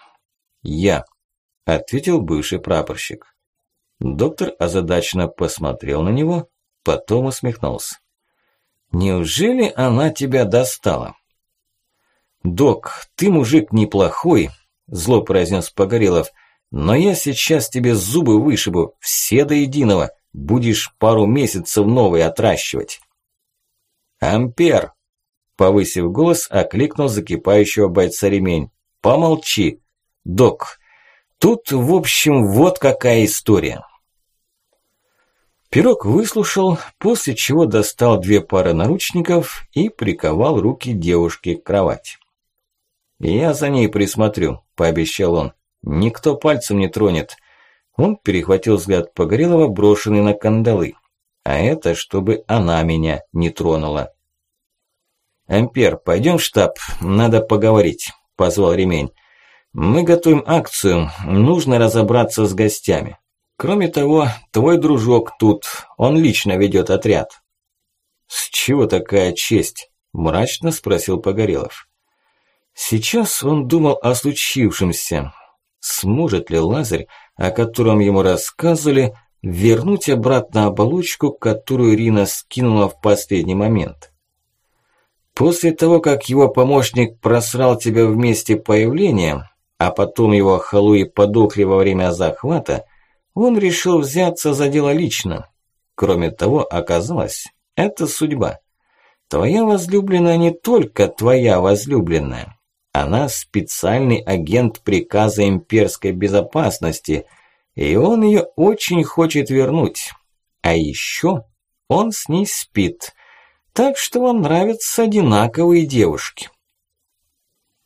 «Я», – ответил бывший прапорщик. Доктор озадаченно посмотрел на него, потом усмехнулся. «Неужели она тебя достала?» «Док, ты мужик неплохой», – зло произнес Погорелов, «но я сейчас тебе зубы вышибу, все до единого, будешь пару месяцев новые отращивать». «Ампер!» – повысив голос, окликнул закипающего бойца ремень. «Помолчи! Док, тут, в общем, вот какая история». Пирог выслушал, после чего достал две пары наручников и приковал руки девушки к кровати. «Я за ней присмотрю», – пообещал он. «Никто пальцем не тронет». Он перехватил взгляд Погорелова, брошенный на кандалы. А это, чтобы она меня не тронула. «Ампер, пойдем в штаб, надо поговорить», – позвал ремень. «Мы готовим акцию, нужно разобраться с гостями. Кроме того, твой дружок тут, он лично ведет отряд». «С чего такая честь?» – мрачно спросил Погорелов. Сейчас он думал о случившемся. Сможет ли Лазарь, о котором ему рассказывали, вернуть обратно оболочку, которую Рина скинула в последний момент? После того, как его помощник просрал тебя в появления, а потом его халуи подохли во время захвата, он решил взяться за дело лично. Кроме того, оказалось, это судьба. Твоя возлюбленная не только твоя возлюбленная. Она специальный агент приказа имперской безопасности, и он ее очень хочет вернуть. А еще он с ней спит, так что вам нравятся одинаковые девушки.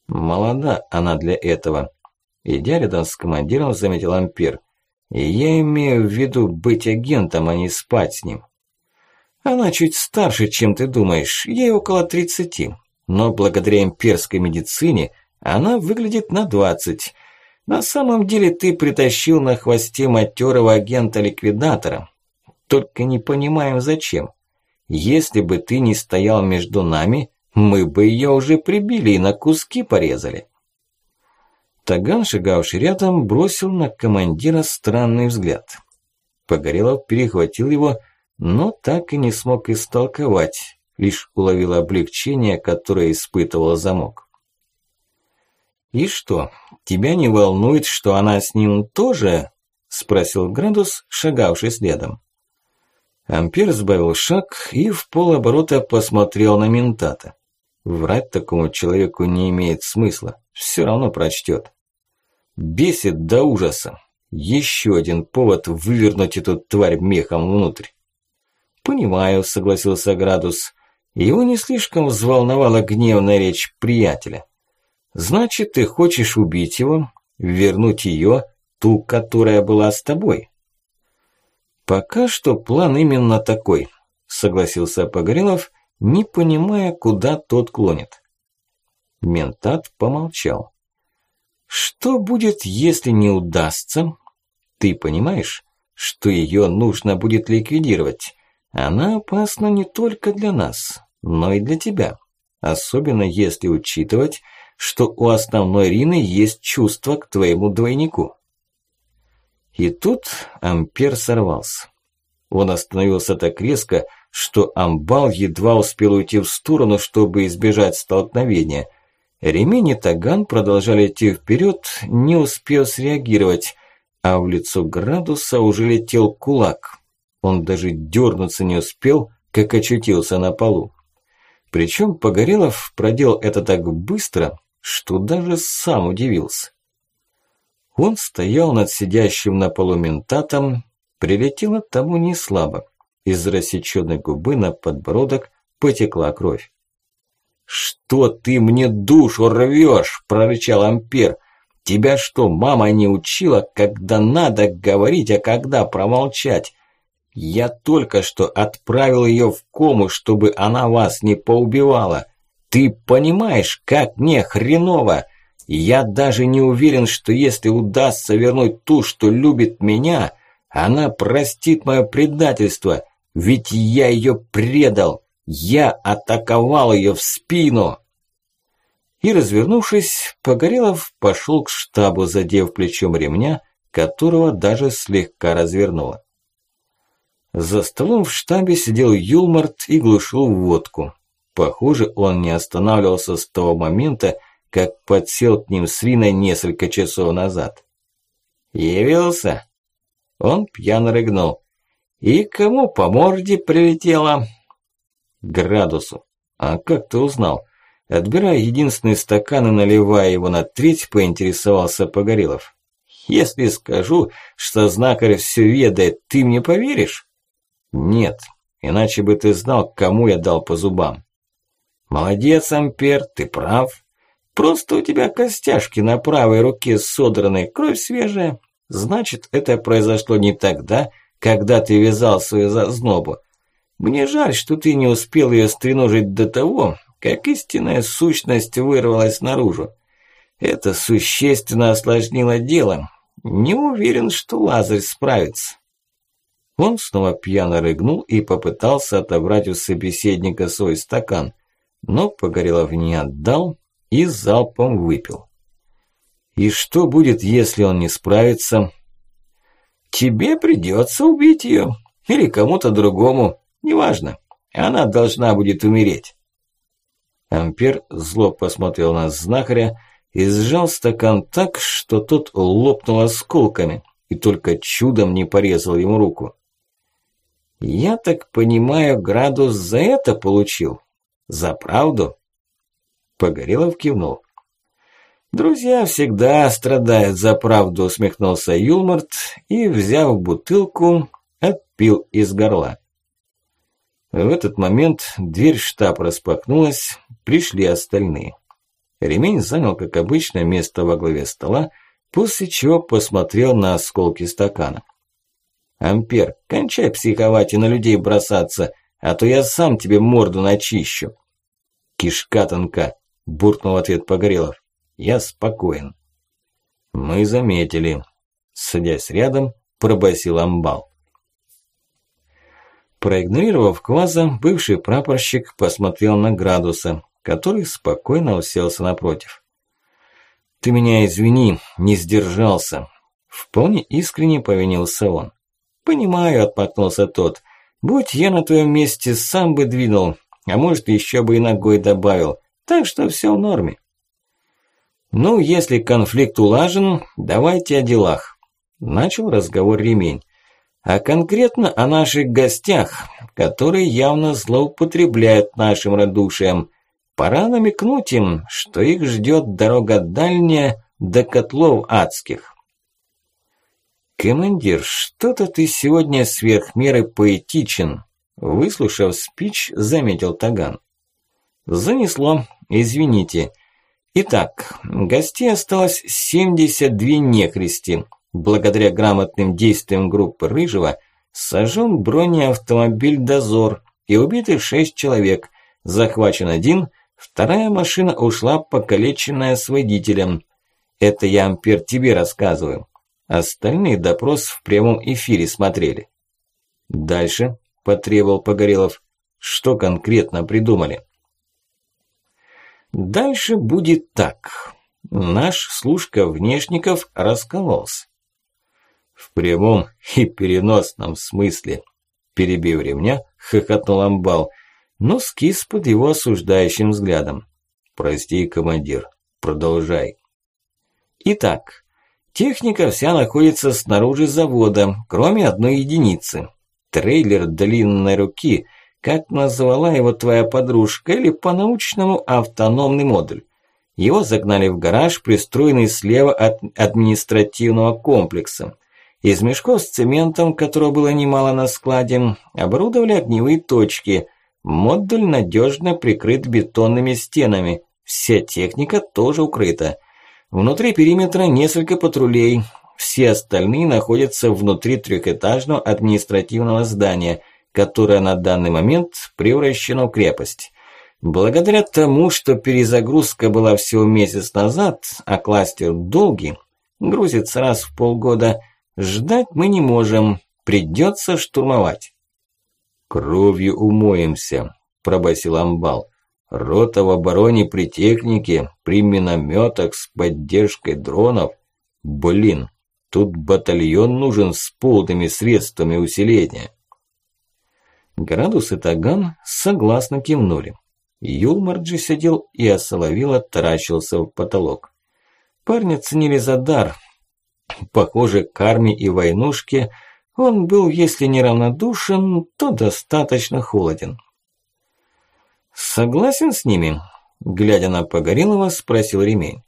Молода она для этого. Идя рядом с командиром, заметил Ампер. И я имею в виду быть агентом, а не спать с ним. Она чуть старше, чем ты думаешь, ей около тридцати но благодаря имперской медицине она выглядит на 20. На самом деле ты притащил на хвосте матерого агента-ликвидатора. Только не понимаем зачем. Если бы ты не стоял между нами, мы бы ее уже прибили и на куски порезали. Таган, шагавший рядом, бросил на командира странный взгляд. Погорелов перехватил его, но так и не смог истолковать, лишь уловил облегчение, которое испытывал замок. «И что, тебя не волнует, что она с ним тоже?» – спросил Градус, шагавший следом. Ампер сбавил шаг и в полоборота посмотрел на ментата. Врать такому человеку не имеет смысла, все равно прочтет. Бесит до ужаса. Еще один повод вывернуть эту тварь мехом внутрь. «Понимаю», – согласился Градус. Его не слишком взволновала гневная речь приятеля. «Значит, ты хочешь убить его, вернуть ее, ту, которая была с тобой?» «Пока что план именно такой», – согласился Погорелов, не понимая, куда тот клонит. Ментат помолчал. «Что будет, если не удастся? Ты понимаешь, что ее нужно будет ликвидировать?» Она опасна не только для нас, но и для тебя. Особенно если учитывать, что у основной Рины есть чувство к твоему двойнику. И тут Ампер сорвался. Он остановился так резко, что Амбал едва успел уйти в сторону, чтобы избежать столкновения. Ремень и Таган продолжали идти вперед, не успев среагировать, а в лицо Градуса уже летел кулак. Он даже дернуться не успел, как очутился на полу. Причем Погорелов проделал это так быстро, что даже сам удивился. Он стоял над сидящим на полу ментатом, прилетело тому не слабо. Из рассеченной губы на подбородок потекла кровь. «Что ты мне душу рвешь?» – прорычал Ампер. «Тебя что, мама не учила, когда надо говорить, а когда промолчать? Я только что отправил ее в кому, чтобы она вас не поубивала. Ты понимаешь, как мне хреново? Я даже не уверен, что если удастся вернуть ту, что любит меня, она простит мое предательство, ведь я ее предал. Я атаковал ее в спину. И, развернувшись, Погорелов пошел к штабу, задев плечом ремня, которого даже слегка развернуло. За столом в штабе сидел Юлмарт и глушил водку. Похоже, он не останавливался с того момента, как подсел к ним с Риной несколько часов назад. «Явился?» Он пьяно рыгнул. «И кому по морде прилетело?» «Градусу. А как ты узнал?» Отбирая единственный стакан и наливая его на треть, поинтересовался Погорелов. «Если скажу, что знакарь все ведает, ты мне поверишь?» Нет, иначе бы ты знал, кому я дал по зубам. Молодец, Ампер, ты прав. Просто у тебя костяшки на правой руке содраны, кровь свежая. Значит, это произошло не тогда, когда ты вязал свою зазнобу. Мне жаль, что ты не успел ее стреножить до того, как истинная сущность вырвалась наружу. Это существенно осложнило дело. Не уверен, что Лазарь справится. Он снова пьяно рыгнул и попытался отобрать у собеседника свой стакан, но Погорелов не отдал и залпом выпил. И что будет, если он не справится? Тебе придется убить ее. Или кому-то другому. Неважно. Она должна будет умереть. Ампер зло посмотрел на знахаря и сжал стакан так, что тот лопнул осколками и только чудом не порезал ему руку. Я так понимаю, градус за это получил? За правду? Погорелов кивнул. Друзья всегда страдают за правду, усмехнулся Юлмарт и, взяв бутылку, отпил из горла. В этот момент дверь штаб распахнулась, пришли остальные. Ремень занял, как обычно, место во главе стола, после чего посмотрел на осколки стакана. Ампер, кончай психовать и на людей бросаться, а то я сам тебе морду начищу. Кишка тонка, буркнул ответ Погорелов. Я спокоен. Мы заметили. Садясь рядом, пробасил амбал. Проигнорировав кваза, бывший прапорщик посмотрел на Градуса, который спокойно уселся напротив. «Ты меня извини, не сдержался». Вполне искренне повинился он. «Понимаю», – отмахнулся тот. «Будь я на твоем месте, сам бы двинул, а может, еще бы и ногой добавил. Так что все в норме». «Ну, если конфликт улажен, давайте о делах», – начал разговор ремень. «А конкретно о наших гостях, которые явно злоупотребляют нашим радушием. Пора намекнуть им, что их ждет дорога дальняя до котлов адских». «Командир, что-то ты сегодня сверх меры поэтичен», выслушав спич, заметил Таган. «Занесло, извините. Итак, гостей осталось 72 нехристи. Благодаря грамотным действиям группы Рыжего сожжен бронеавтомобиль «Дозор» и убиты 6 человек. Захвачен один, вторая машина ушла покалеченная с водителем. Это я, Ампер, тебе рассказываю. Остальные допрос в прямом эфире смотрели. Дальше, потребовал Погорелов, что конкретно придумали? Дальше будет так. Наш служка внешников раскололся. В прямом и переносном смысле. Перебив ремня, хохотнул амбал, но скис под его осуждающим взглядом. Прости, командир, продолжай. Итак, техника вся находится снаружи завода, кроме одной единицы. Трейлер длинной руки, как назвала его твоя подружка, или по-научному автономный модуль. Его загнали в гараж, пристроенный слева от административного комплекса. Из мешков с цементом, которого было немало на складе, оборудовали огневые точки. Модуль надежно прикрыт бетонными стенами. Вся техника тоже укрыта. Внутри периметра несколько патрулей. Все остальные находятся внутри трехэтажного административного здания, которое на данный момент превращено в крепость. Благодаря тому, что перезагрузка была всего месяц назад, а кластер долгий, грузится раз в полгода, ждать мы не можем, придется штурмовать. «Кровью умоемся», – пробасил Амбал. Рота в обороне при технике, при минометах с поддержкой дронов. Блин, тут батальон нужен с полными средствами усиления. Градус и Таган согласно кивнули. Юлмарджи сидел и осоловило таращился в потолок. Парня ценили за дар. Похоже, к армии и войнушке он был, если не равнодушен, то достаточно холоден. «Согласен с ними?» Глядя на Погорелова, спросил Ремень.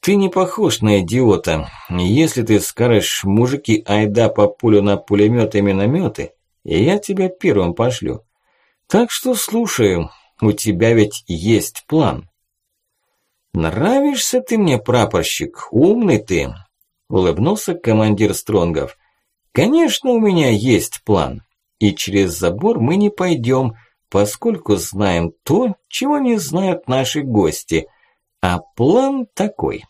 «Ты не похож на идиота. Если ты скажешь, мужики, айда по пулю на пулемёты и миномёты, я тебя первым пошлю. Так что слушаю, у тебя ведь есть план». «Нравишься ты мне, прапорщик, умный ты», – улыбнулся командир Стронгов. «Конечно, у меня есть план, и через забор мы не пойдем, поскольку знаем то, чего не знают наши гости. А план такой.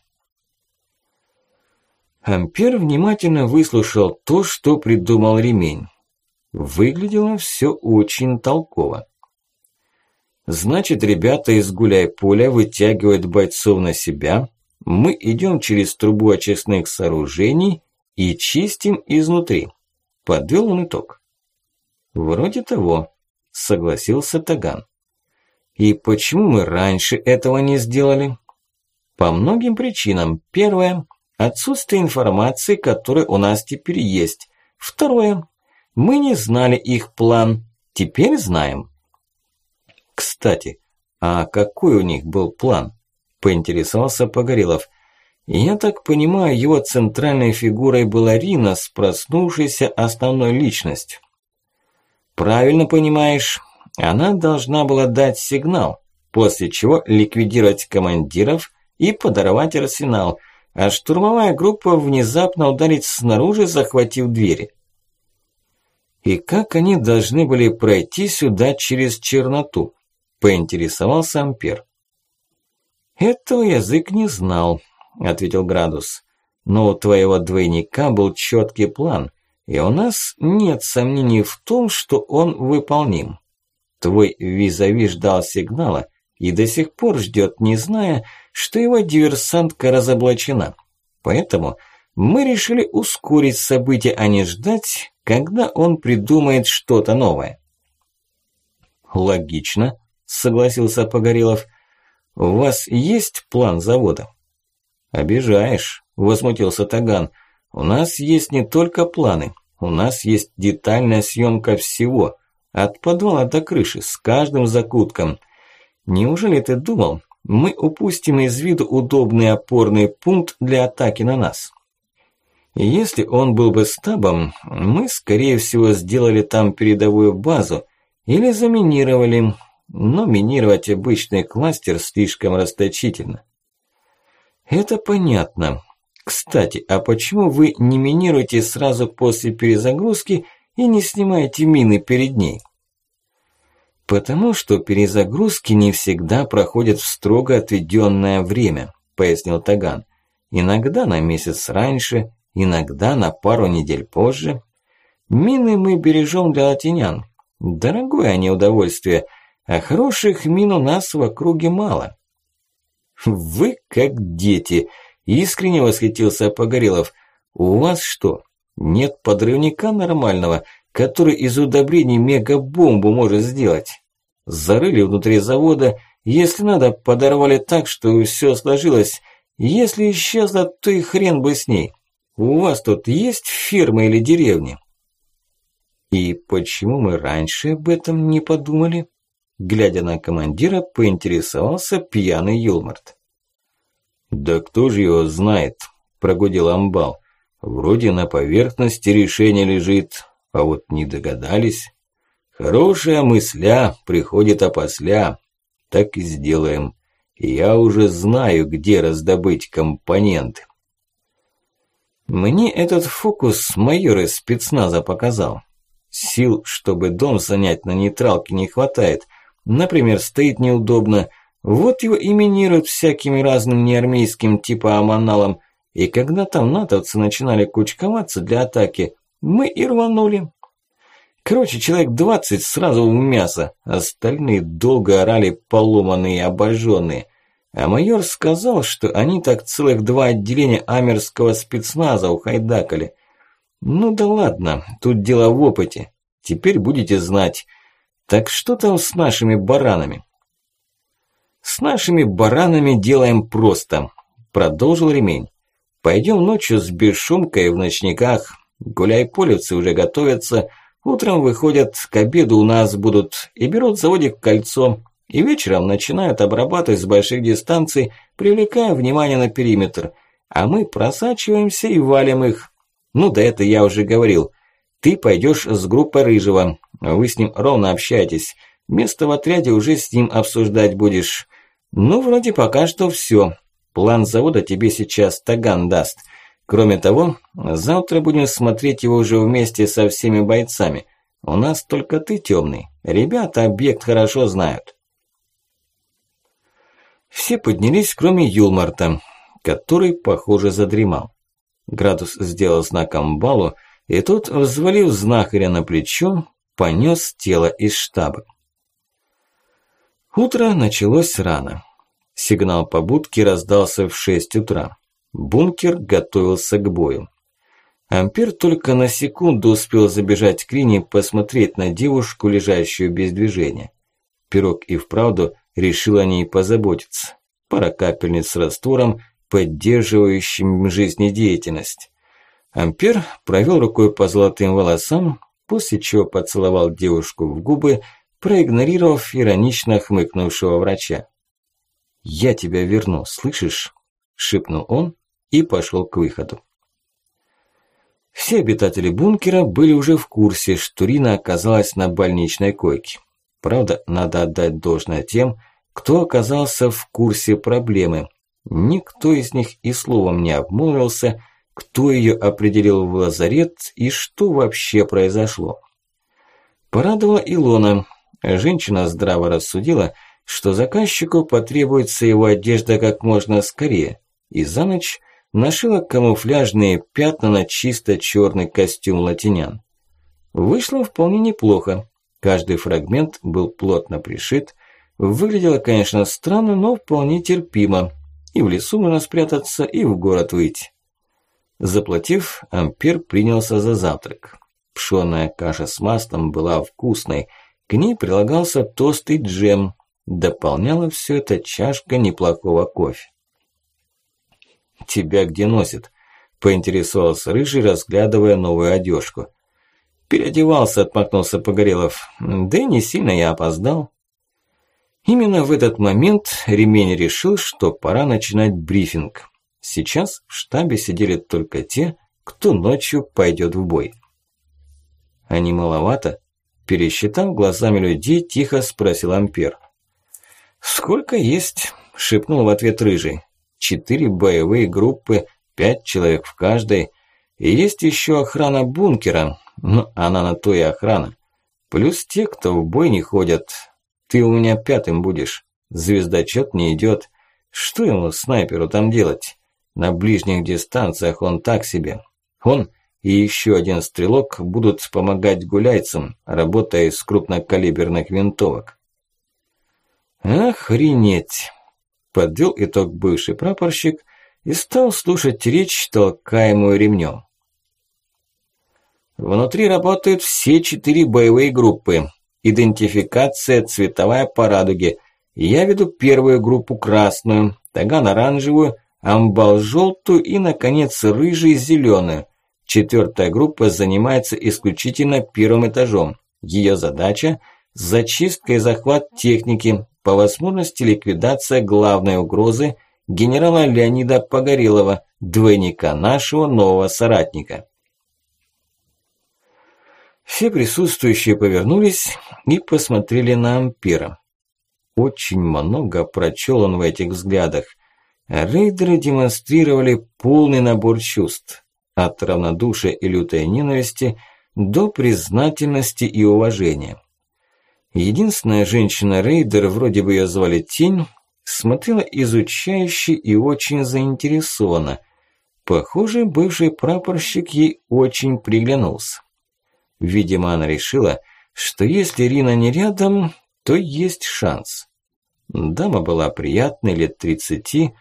Ампер внимательно выслушал то, что придумал ремень. Выглядело все очень толково. Значит, ребята из гуляй-поля вытягивают бойцов на себя, мы идем через трубу очистных сооружений и чистим изнутри. Подвел он итог. Вроде того согласился Таган. И почему мы раньше этого не сделали? По многим причинам. Первое – отсутствие информации, которая у нас теперь есть. Второе – мы не знали их план, теперь знаем. Кстати, а какой у них был план? Поинтересовался Погорелов. Я так понимаю, его центральной фигурой была Рина с проснувшейся основной личностью. Правильно понимаешь, она должна была дать сигнал, после чего ликвидировать командиров и подорвать арсенал, а штурмовая группа внезапно ударить снаружи, захватив двери. И как они должны были пройти сюда через черноту? Поинтересовался Ампер. Этого язык не знал, ответил Градус. Но у твоего двойника был четкий план – и у нас нет сомнений в том, что он выполним. Твой визави ждал сигнала и до сих пор ждет, не зная, что его диверсантка разоблачена. Поэтому мы решили ускорить события, а не ждать, когда он придумает что-то новое. Логично, согласился Погорелов. У вас есть план завода? Обижаешь, возмутился Таган. У нас есть не только планы, у нас есть детальная съемка всего, от подвала до крыши, с каждым закутком. Неужели ты думал, мы упустим из виду удобный опорный пункт для атаки на нас? Если он был бы стабом, мы, скорее всего, сделали там передовую базу или заминировали, но минировать обычный кластер слишком расточительно. Это понятно. Кстати, а почему вы не минируете сразу после перезагрузки и не снимаете мины перед ней? Потому что перезагрузки не всегда проходят в строго отведенное время, пояснил Таган. Иногда на месяц раньше, иногда на пару недель позже. Мины мы бережем для латинян. Дорогое они удовольствие. А хороших мин у нас в округе мало. Вы как дети, искренне восхитился Погорелов. У вас что, нет подрывника нормального, который из удобрений мегабомбу может сделать? Зарыли внутри завода, если надо, подорвали так, что все сложилось. Если исчезла, то и хрен бы с ней. У вас тут есть ферма или деревня? И почему мы раньше об этом не подумали? Глядя на командира, поинтересовался пьяный Юлмарт. «Да кто же его знает?» – прогудел Амбал. «Вроде на поверхности решение лежит, а вот не догадались. Хорошая мысля приходит опосля, так и сделаем. Я уже знаю, где раздобыть компоненты». Мне этот фокус майор из спецназа показал. Сил, чтобы дом занять на нейтралке не хватает. Например, стоит неудобно. Вот его и минируют всякими разным неармейским типа аманалом. И когда там натовцы начинали кучковаться для атаки, мы и рванули. Короче, человек двадцать сразу в мясо, остальные долго орали поломанные и обожженные. А майор сказал, что они так целых два отделения амерского спецназа ухайдакали. Ну да ладно, тут дело в опыте. Теперь будете знать. Так что там с нашими баранами? С нашими баранами делаем просто, продолжил ремень. Пойдем ночью с бесшумкой в ночниках. Гуляй-полевцы уже готовятся. Утром выходят, к обеду у нас будут и берут заводик кольцо. И вечером начинают обрабатывать с больших дистанций, привлекая внимание на периметр. А мы просачиваемся и валим их. Ну да это я уже говорил. Ты пойдешь с группой Рыжего. Вы с ним ровно общаетесь. Место в отряде уже с ним обсуждать будешь. Ну, вроде пока что все. План завода тебе сейчас Таган даст. Кроме того, завтра будем смотреть его уже вместе со всеми бойцами. У нас только ты темный. Ребята объект хорошо знают. Все поднялись, кроме Юлмарта, который, похоже, задремал. Градус сделал знаком балу, и тот, взвалив знахаря на плечо, понес тело из штаба. Утро началось рано. Сигнал по будке раздался в 6 утра. Бункер готовился к бою. Ампер только на секунду успел забежать к Рине посмотреть на девушку, лежащую без движения. Пирог и вправду решил о ней позаботиться. Пара капельниц с раствором поддерживающим жизнедеятельность. Ампер провел рукой по золотым волосам, после чего поцеловал девушку в губы, проигнорировав иронично хмыкнувшего врача. «Я тебя верну, слышишь?» – шепнул он и пошел к выходу. Все обитатели бункера были уже в курсе, что Рина оказалась на больничной койке. Правда, надо отдать должное тем, кто оказался в курсе проблемы, Никто из них и словом не обмолвился, кто ее определил в лазарет и что вообще произошло. Порадовала Илона. Женщина здраво рассудила, что заказчику потребуется его одежда как можно скорее, и за ночь нашила камуфляжные пятна на чисто черный костюм латинян. Вышло вполне неплохо. Каждый фрагмент был плотно пришит. Выглядело, конечно, странно, но вполне терпимо. И в лесу можно спрятаться, и в город выйти. Заплатив, Ампер принялся за завтрак. Пшёная каша с маслом была вкусной, к ней прилагался тост и джем, дополняла все это чашка неплохого кофе. «Тебя где носит?» – поинтересовался Рыжий, разглядывая новую одежку. «Переодевался», – отмахнулся Погорелов. «Да и не сильно я опоздал». Именно в этот момент Ремень решил, что пора начинать брифинг. Сейчас в штабе сидели только те, кто ночью пойдет в бой. Не маловато? Пересчитав глазами людей, тихо спросил Ампер. «Сколько есть?» – шепнул в ответ Рыжий. «Четыре боевые группы, пять человек в каждой. И есть еще охрана бункера, но она на то и охрана. Плюс те, кто в бой не ходят, ты у меня пятым будешь. Звездочет не идет. Что ему, снайперу, там делать? На ближних дистанциях он так себе. Он и еще один стрелок будут помогать гуляйцам, работая из крупнокалиберных винтовок. Охренеть! Подвел итог бывший прапорщик и стал слушать речь, толкаемую ремнем. Внутри работают все четыре боевые группы. Идентификация цветовая по радуге. Я веду первую группу красную, Таган оранжевую, Амбал желтую и, наконец, рыжий зеленую. Четвертая группа занимается исключительно первым этажом. Ее задача – зачистка и захват техники, по возможности ликвидация главной угрозы генерала Леонида Погорелова, двойника нашего нового соратника. Все присутствующие повернулись и посмотрели на Ампера. Очень много прочел он в этих взглядах. Рейдеры демонстрировали полный набор чувств. От равнодушия и лютой ненависти до признательности и уважения. Единственная женщина-рейдер, вроде бы ее звали Тень, смотрела изучающе и очень заинтересованно. Похоже, бывший прапорщик ей очень приглянулся. Видимо, она решила, что если Рина не рядом, то есть шанс. Дама была приятной, лет тридцати,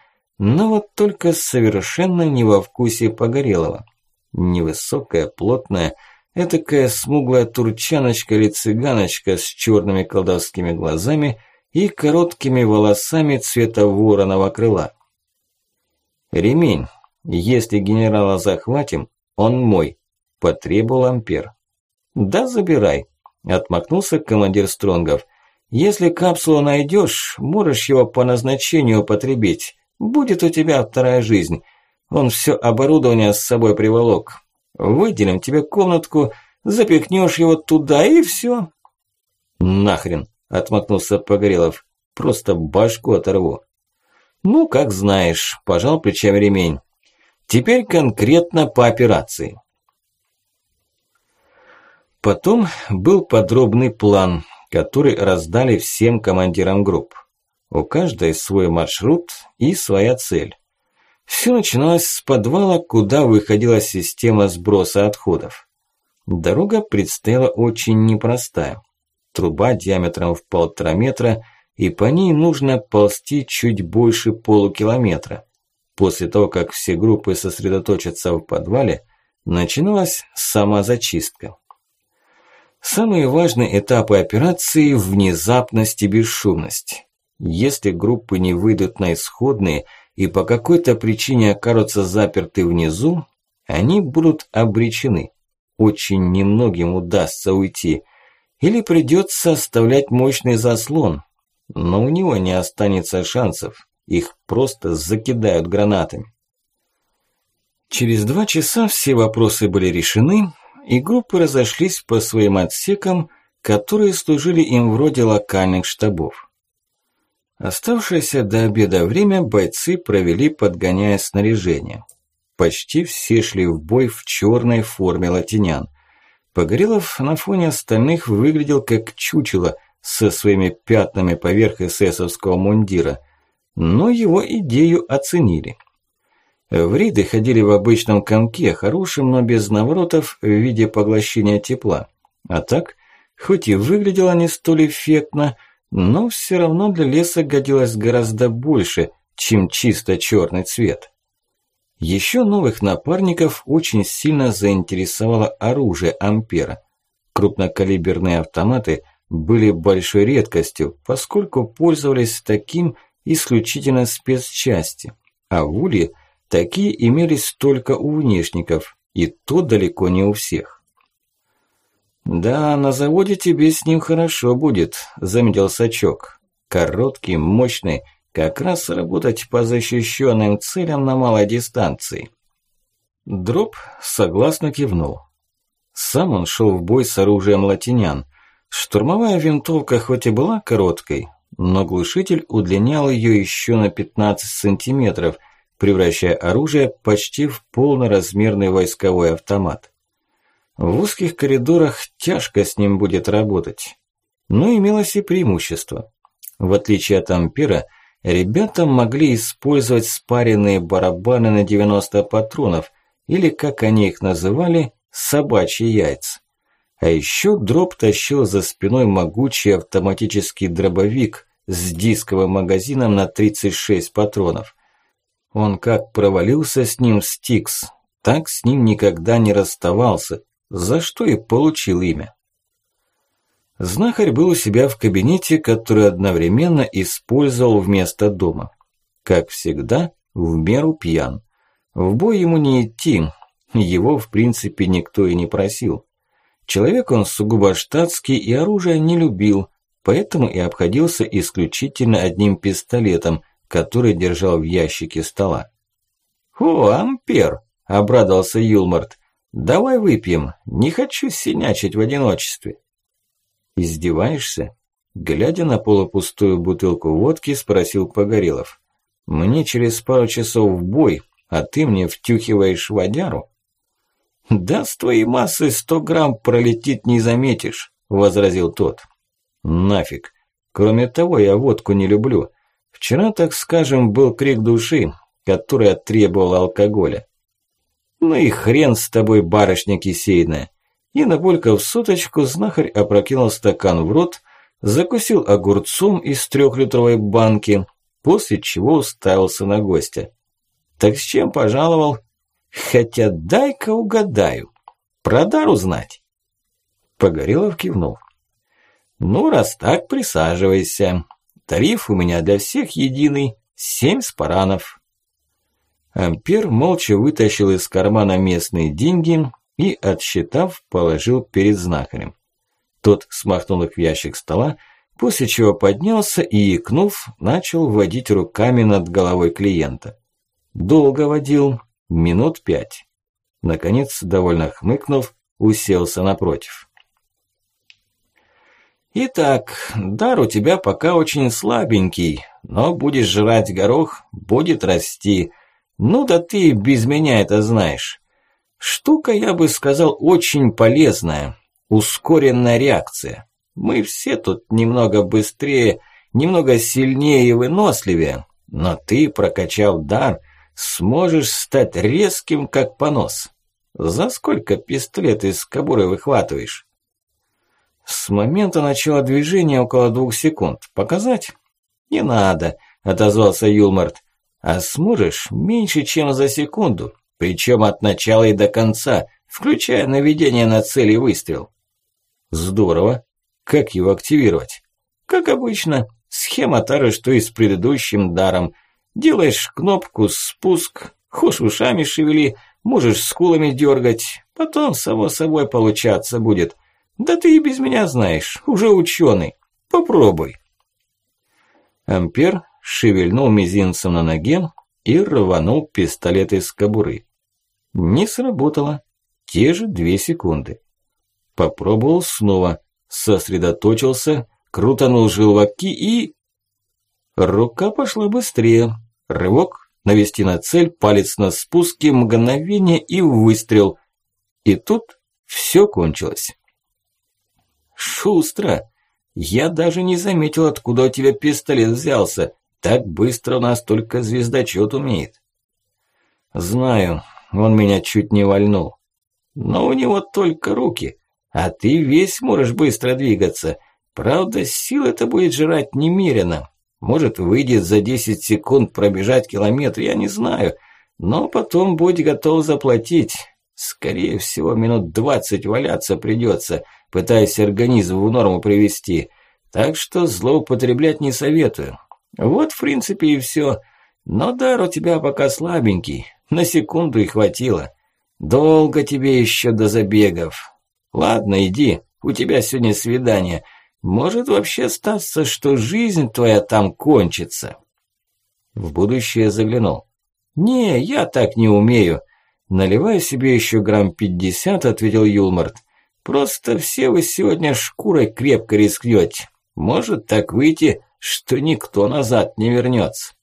но вот только совершенно не во вкусе Погорелого. Невысокая, плотная, этакая смуглая турчаночка или цыганочка с черными колдовскими глазами и короткими волосами цвета вороного крыла. «Ремень, если генерала захватим, он мой», – потребовал Ампер. «Да забирай», – отмахнулся командир Стронгов. «Если капсулу найдешь, можешь его по назначению употребить. Будет у тебя вторая жизнь. Он все оборудование с собой приволок. Выделим тебе комнатку, запихнешь его туда и все. Нахрен, отмахнулся Погорелов. Просто башку оторву. Ну, как знаешь, пожал плечами ремень. Теперь конкретно по операции. Потом был подробный план, который раздали всем командирам групп. У каждой свой маршрут и своя цель. Все начиналось с подвала, куда выходила система сброса отходов. Дорога предстояла очень непростая. Труба диаметром в полтора метра, и по ней нужно ползти чуть больше полукилометра. После того, как все группы сосредоточатся в подвале, начиналась сама зачистка. Самые важные этапы операции – внезапность и бесшумность. Если группы не выйдут на исходные и по какой-то причине окажутся заперты внизу, они будут обречены. Очень немногим удастся уйти. Или придется оставлять мощный заслон. Но у него не останется шансов. Их просто закидают гранатами. Через два часа все вопросы были решены, и группы разошлись по своим отсекам, которые служили им вроде локальных штабов. Оставшееся до обеда время бойцы провели, подгоняя снаряжение. Почти все шли в бой в черной форме латинян. Погорелов на фоне остальных выглядел как чучело со своими пятнами поверх эсэсовского мундира, но его идею оценили. Вриды ходили в обычном комке, хорошем, но без наворотов в виде поглощения тепла. А так, хоть и выглядело не столь эффектно, но все равно для леса годилось гораздо больше, чем чисто черный цвет. Еще новых напарников очень сильно заинтересовало оружие Ампера. Крупнокалиберные автоматы были большой редкостью, поскольку пользовались таким исключительно спецчасти, а в Улье такие имелись только у внешников, и то далеко не у всех. «Да, на заводе тебе с ним хорошо будет», – заметил Сачок. «Короткий, мощный, как раз работать по защищенным целям на малой дистанции». Дроп согласно кивнул. Сам он шел в бой с оружием латинян. Штурмовая винтовка хоть и была короткой, но глушитель удлинял ее еще на 15 сантиметров, превращая оружие почти в полноразмерный войсковой автомат. В узких коридорах тяжко с ним будет работать. Но имелось и преимущество. В отличие от Ампера, ребята могли использовать спаренные барабаны на 90 патронов, или, как они их называли, собачьи яйца. А еще дроп тащил за спиной могучий автоматический дробовик с дисковым магазином на 36 патронов. Он как провалился с ним в Стикс, так с ним никогда не расставался, за что и получил имя. Знахарь был у себя в кабинете, который одновременно использовал вместо дома. Как всегда, в меру пьян. В бой ему не идти, его в принципе никто и не просил. Человек он сугубо штатский и оружие не любил, поэтому и обходился исключительно одним пистолетом, который держал в ящике стола. «О, Ампер!» – обрадовался Юлмарт. «Давай выпьем, не хочу синячить в одиночестве». «Издеваешься?» Глядя на полупустую бутылку водки, спросил Погорелов. «Мне через пару часов в бой, а ты мне втюхиваешь водяру?» «Да с твоей массой сто грамм пролетит не заметишь», – возразил тот. «Нафиг. Кроме того, я водку не люблю. Вчера, так скажем, был крик души, который требовал алкоголя. Ну и хрен с тобой, барышня кисейная. И набулькав суточку, знахарь опрокинул стакан в рот, закусил огурцом из трехлитровой банки, после чего уставился на гостя. Так с чем пожаловал? Хотя дай-ка угадаю. Про дар узнать. Погорелов кивнул. Ну, раз так, присаживайся. Тариф у меня для всех единый. Семь спаранов. Ампер молча вытащил из кармана местные деньги и, отсчитав, положил перед знахарем. Тот смахнул их в ящик стола, после чего поднялся и, икнув, начал водить руками над головой клиента. Долго водил, минут пять. Наконец, довольно хмыкнув, уселся напротив. «Итак, дар у тебя пока очень слабенький, но будешь жрать горох, будет расти. Ну да ты без меня это знаешь. Штука, я бы сказал, очень полезная. Ускоренная реакция. Мы все тут немного быстрее, немного сильнее и выносливее, но ты, прокачав дар, сможешь стать резким, как понос. За сколько пистолет из кобуры выхватываешь? С момента начала движения около двух секунд. Показать? Не надо, отозвался Юлмарт. А сможешь меньше, чем за секунду, причем от начала и до конца, включая наведение на цель и выстрел. Здорово. Как его активировать? Как обычно, схема та же, что и с предыдущим даром. Делаешь кнопку «Спуск», хошь ушами шевели, можешь скулами дергать, потом само собой получаться будет. Да ты и без меня знаешь, уже ученый. Попробуй. Ампер шевельнул мизинцем на ноге и рванул пистолет из кобуры. Не сработало. Те же две секунды. Попробовал снова, сосредоточился, крутанул желваки и... Рука пошла быстрее. Рывок, навести на цель, палец на спуске, мгновение и выстрел. И тут все кончилось. «Шустро! Я даже не заметил, откуда у тебя пистолет взялся. Так быстро нас только звездочет умеет». «Знаю, он меня чуть не вальнул. Но у него только руки, а ты весь можешь быстро двигаться. Правда, сил это будет жрать немерено. Может, выйдет за 10 секунд пробежать километр, я не знаю. Но потом будь готов заплатить. Скорее всего, минут 20 валяться придется» пытаясь организм в норму привести. Так что злоупотреблять не советую. Вот, в принципе, и все. Но дар у тебя пока слабенький. На секунду и хватило. Долго тебе еще до забегов. Ладно, иди, у тебя сегодня свидание. Может вообще статься, что жизнь твоя там кончится. В будущее заглянул. «Не, я так не умею». Наливая себе еще грамм пятьдесят, ответил Юлмарт. Просто все вы сегодня шкурой крепко рискнете. Может так выйти, что никто назад не вернется.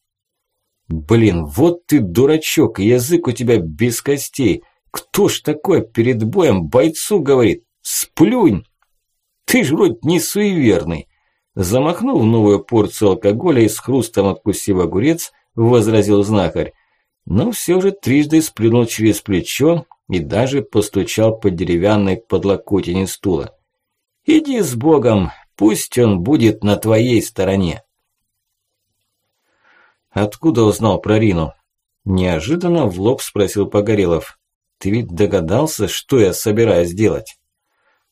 Блин, вот ты дурачок, язык у тебя без костей. Кто ж такое перед боем бойцу говорит? Сплюнь! Ты ж вроде не суеверный. Замахнул новую порцию алкоголя и с хрустом откусив огурец, возразил знахарь. Но все же трижды сплюнул через плечо и даже постучал по деревянной подлокотине стула. «Иди с Богом, пусть он будет на твоей стороне». Откуда узнал про Рину? Неожиданно в лоб спросил Погорелов. Ты ведь догадался, что я собираюсь делать?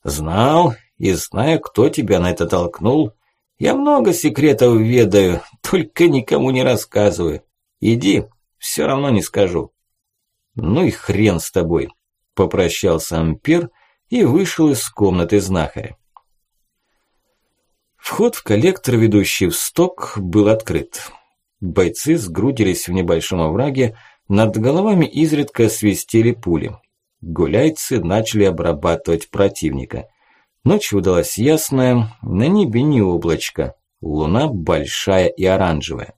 Знал и знаю, кто тебя на это толкнул. Я много секретов ведаю, только никому не рассказываю. Иди, все равно не скажу. Ну и хрен с тобой, попрощался Ампер и вышел из комнаты знахаря. Вход в коллектор, ведущий в сток, был открыт. Бойцы сгрудились в небольшом овраге, над головами изредка свистели пули. Гуляйцы начали обрабатывать противника. Ночь выдалась ясная, на небе не облачко, луна большая и оранжевая.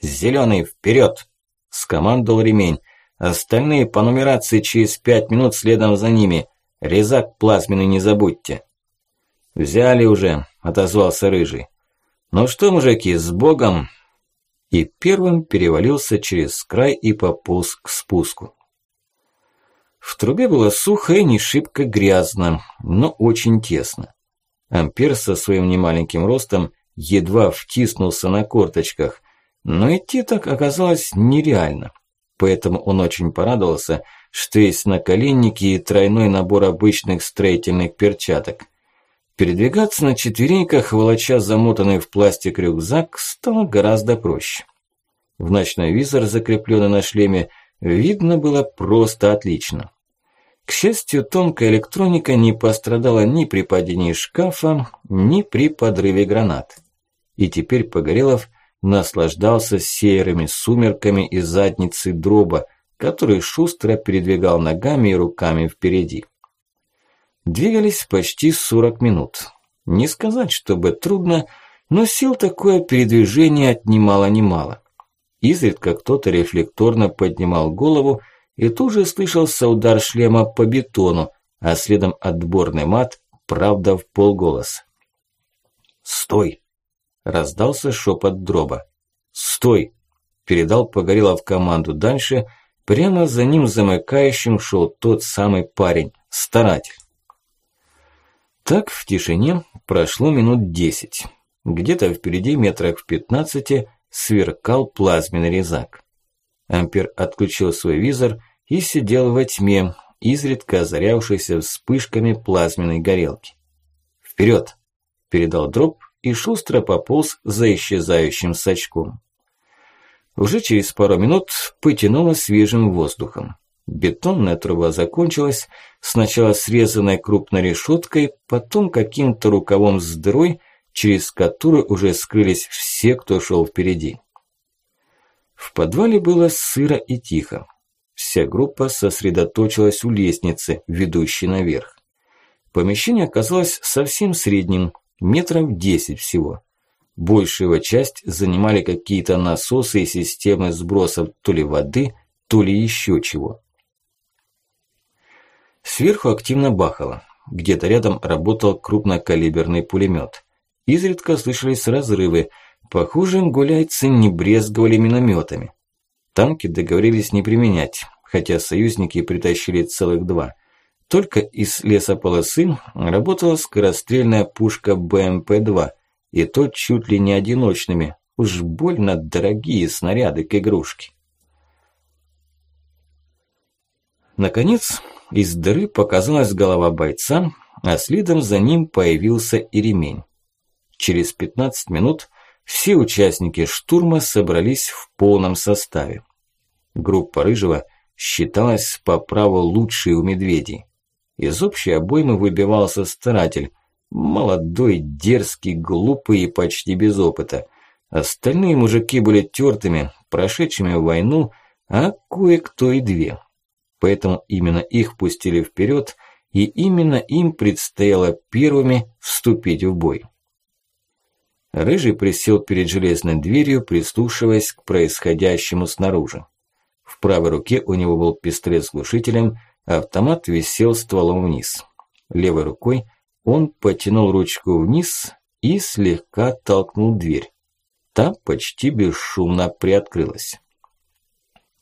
«Зелёный, вперёд!» – скомандовал ремень. «Остальные по нумерации через пять минут следом за ними. Резак плазменный не забудьте». «Взяли уже», – отозвался Рыжий. «Ну что, мужики, с Богом!» И первым перевалился через край и пополз к спуску. В трубе было сухо и не шибко грязно, но очень тесно. Ампер со своим немаленьким ростом едва втиснулся на корточках, но идти так оказалось нереально. Поэтому он очень порадовался, что есть наколенники и тройной набор обычных строительных перчаток – Передвигаться на четвереньках, волоча замотанный в пластик рюкзак, стало гораздо проще. В ночной визор, закрепленный на шлеме, видно было просто отлично. К счастью, тонкая электроника не пострадала ни при падении шкафа, ни при подрыве гранат. И теперь Погорелов наслаждался серыми сумерками и задницей дроба, который шустро передвигал ногами и руками впереди. Двигались почти 40 минут. Не сказать, чтобы трудно, но сил такое передвижение отнимало немало. Изредка кто-то рефлекторно поднимал голову, и тут же слышался удар шлема по бетону, а следом отборный мат, правда в полголоса. «Стой!» – раздался шепот дроба. «Стой!» – передал Погорелов команду дальше, прямо за ним замыкающим шел тот самый парень, старатель. Так в тишине прошло минут десять. Где-то впереди метрах в пятнадцати сверкал плазменный резак. Ампер отключил свой визор и сидел во тьме, изредка озарявшейся вспышками плазменной горелки. «Вперед!» – передал дроп и шустро пополз за исчезающим сачком. Уже через пару минут потянуло свежим воздухом. Бетонная труба закончилась, сначала срезанной крупной решеткой, потом каким-то рукавом с дырой, через которую уже скрылись все, кто шел впереди. В подвале было сыро и тихо. Вся группа сосредоточилась у лестницы, ведущей наверх. Помещение оказалось совсем средним, метров десять всего. Большую его часть занимали какие-то насосы и системы сбросов то ли воды, то ли еще чего. Сверху активно бахало. Где-то рядом работал крупнокалиберный пулемет. Изредка слышались разрывы. Похоже, гуляйцы не брезговали минометами. Танки договорились не применять, хотя союзники притащили целых два. Только из лесополосы работала скорострельная пушка БМП-2, и то чуть ли не одиночными, уж больно дорогие снаряды к игрушке. Наконец, из дыры показалась голова бойца, а следом за ним появился и ремень. Через 15 минут все участники штурма собрались в полном составе. Группа Рыжего считалась по праву лучшей у медведей. Из общей обоймы выбивался старатель, молодой, дерзкий, глупый и почти без опыта. Остальные мужики были тёртыми, прошедшими войну, а кое-кто и две поэтому именно их пустили вперед, и именно им предстояло первыми вступить в бой. Рыжий присел перед железной дверью, прислушиваясь к происходящему снаружи. В правой руке у него был пистолет с глушителем, автомат висел стволом вниз. Левой рукой он потянул ручку вниз и слегка толкнул дверь. Та почти бесшумно приоткрылась.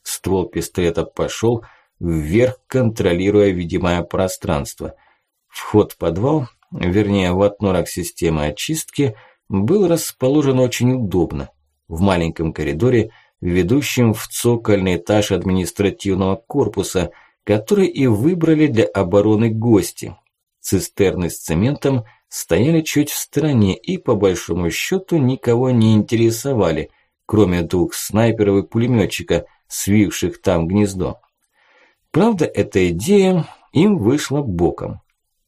Ствол пистолета пошел, вверх, контролируя видимое пространство. Вход в подвал, вернее в отнорок системы очистки, был расположен очень удобно. в маленьком коридоре, ведущем в цокольный этаж административного корпуса, который и выбрали для обороны гости. Цистерны с цементом стояли чуть в стороне и, по большому счету, никого не интересовали, кроме двух снайперов и пулеметчика, свивших там гнездо. Правда, эта идея им вышла боком.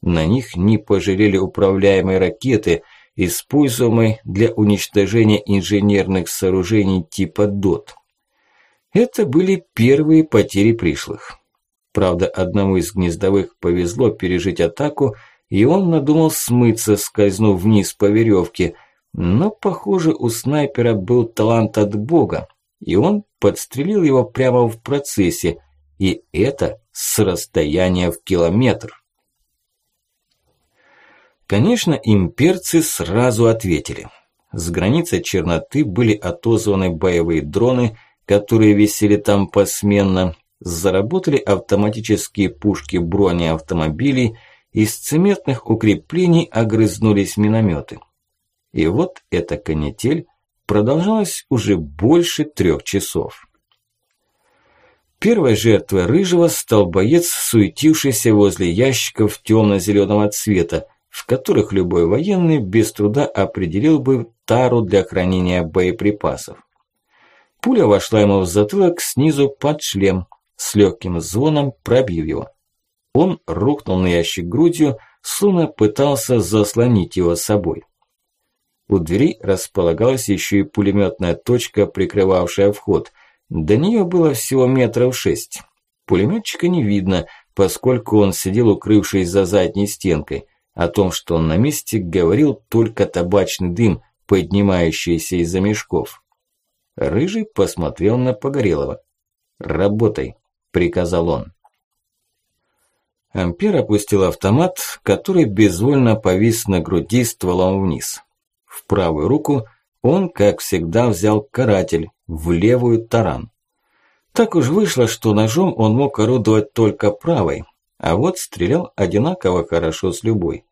На них не пожалели управляемой ракеты, используемой для уничтожения инженерных сооружений типа ДОТ. Это были первые потери пришлых. Правда, одному из гнездовых повезло пережить атаку, и он надумал смыться, скользнув вниз по веревке. Но, похоже, у снайпера был талант от бога, и он подстрелил его прямо в процессе, и это с расстояния в километр. Конечно, имперцы сразу ответили. С границы черноты были отозваны боевые дроны, которые висели там посменно, заработали автоматические пушки бронеавтомобилей, из цементных укреплений огрызнулись минометы. И вот эта канитель продолжалась уже больше трех часов. Первой жертвой Рыжего стал боец, суетившийся возле ящиков темно-зеленого цвета, в которых любой военный без труда определил бы тару для хранения боеприпасов. Пуля вошла ему в затылок снизу под шлем, с легким звоном пробив его. Он рухнул на ящик грудью, словно пытался заслонить его собой. У двери располагалась еще и пулеметная точка, прикрывавшая вход. До нее было всего метров шесть. Пулеметчика не видно, поскольку он сидел укрывшись за задней стенкой. О том, что он на месте, говорил только табачный дым, поднимающийся из-за мешков. Рыжий посмотрел на Погорелова. «Работай», – приказал он. Ампер опустил автомат, который безвольно повис на груди стволом вниз. В правую руку он, как всегда, взял каратель, в левую таран. Так уж вышло, что ножом он мог орудовать только правой, а вот стрелял одинаково хорошо с любой.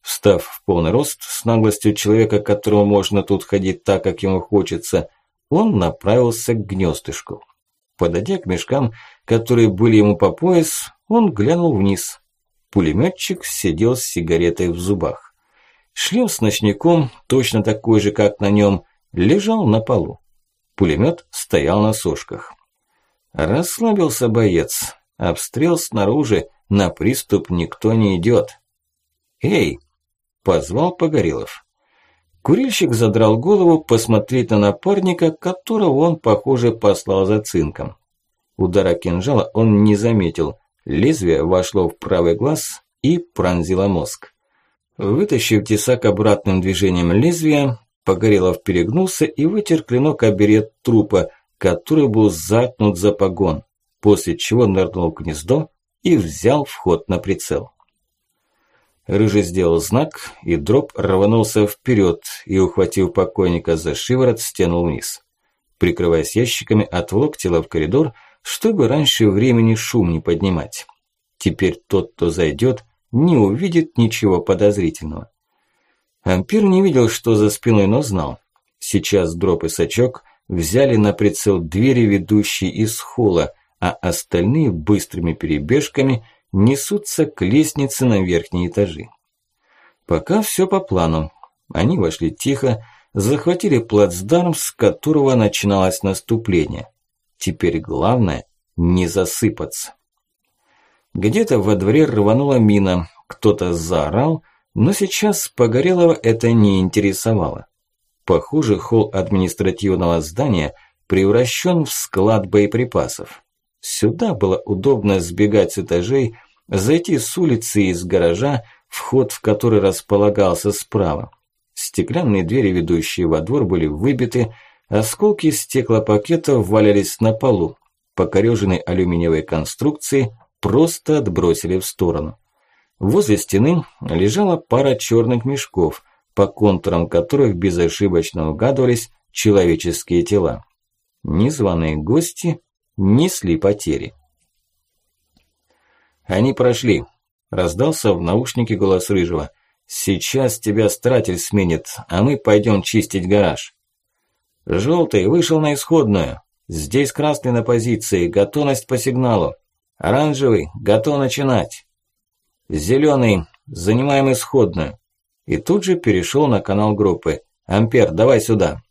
Встав в полный рост, с наглостью человека, которому можно тут ходить так, как ему хочется, он направился к гнездышку. Подойдя к мешкам, которые были ему по пояс, он глянул вниз. Пулеметчик сидел с сигаретой в зубах. Шлем с ночником, точно такой же, как на нем, лежал на полу. Пулемет стоял на сошках. Расслабился боец. Обстрел снаружи, на приступ никто не идет. «Эй!» – позвал Погорелов. Курильщик задрал голову посмотреть на напарника, которого он, похоже, послал за цинком. Удара кинжала он не заметил, Лезвие вошло в правый глаз и пронзило мозг. Вытащив тесак обратным движением лезвия, Погорелов перегнулся и вытер клинок о берет трупа, который был заткнут за погон, после чего нырнул в гнездо и взял вход на прицел. Рыжий сделал знак, и дроп рванулся вперед и, ухватив покойника за шиворот, стянул вниз. Прикрываясь ящиками, отвлок тело в коридор, чтобы раньше времени шум не поднимать. Теперь тот, кто зайдет, не увидит ничего подозрительного. Ампир не видел, что за спиной, но знал. Сейчас дроп и сачок взяли на прицел двери, ведущие из холла, а остальные быстрыми перебежками несутся к лестнице на верхние этажи. Пока все по плану. Они вошли тихо, захватили плацдарм, с которого начиналось наступление. Теперь главное – не засыпаться. Где-то во дворе рванула мина, кто-то заорал, но сейчас Погорелого это не интересовало. Похоже, холл административного здания превращен в склад боеприпасов. Сюда было удобно сбегать с этажей, зайти с улицы и из гаража, вход в который располагался справа. Стеклянные двери, ведущие во двор, были выбиты, Осколки стеклопакетов валялись на полу. Покорёженные алюминиевые конструкции просто отбросили в сторону. Возле стены лежала пара черных мешков, по контурам которых безошибочно угадывались человеческие тела. Незваные гости несли потери. «Они прошли», – раздался в наушнике голос Рыжего. «Сейчас тебя старатель сменит, а мы пойдем чистить гараж». Желтый вышел на исходную. Здесь красный на позиции, готовность по сигналу. Оранжевый, готов начинать. Зеленый, занимаем исходную. И тут же перешел на канал группы. Ампер, давай сюда.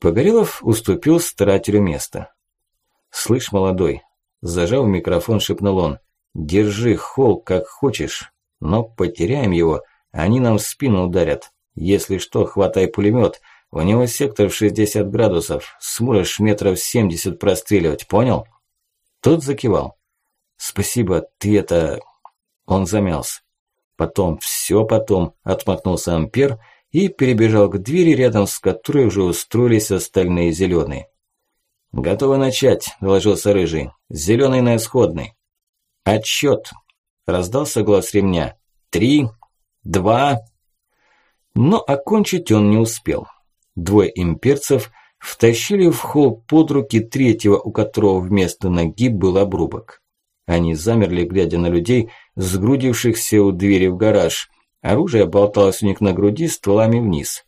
Погорелов уступил старателю место. «Слышь, молодой», – зажав микрофон, шепнул он, – «держи холл как хочешь, но потеряем его, они нам в спину ударят. Если что, хватай пулемет, у него сектор в 60 градусов, сможешь метров 70 простреливать, понял?» Тот закивал. «Спасибо, ты это...» Он замялся. Потом, все потом, отмахнулся Ампер и перебежал к двери, рядом с которой уже устроились остальные зеленые. «Готовы начать», – доложился Рыжий. «Зеленый на исходный». «Отчет», – раздался голос ремня. «Три, два...» Но окончить он не успел. Двое имперцев втащили в холл под руки третьего, у которого вместо ноги был обрубок. Они замерли, глядя на людей, сгрудившихся у двери в гараж. Оружие болталось у них на груди стволами вниз.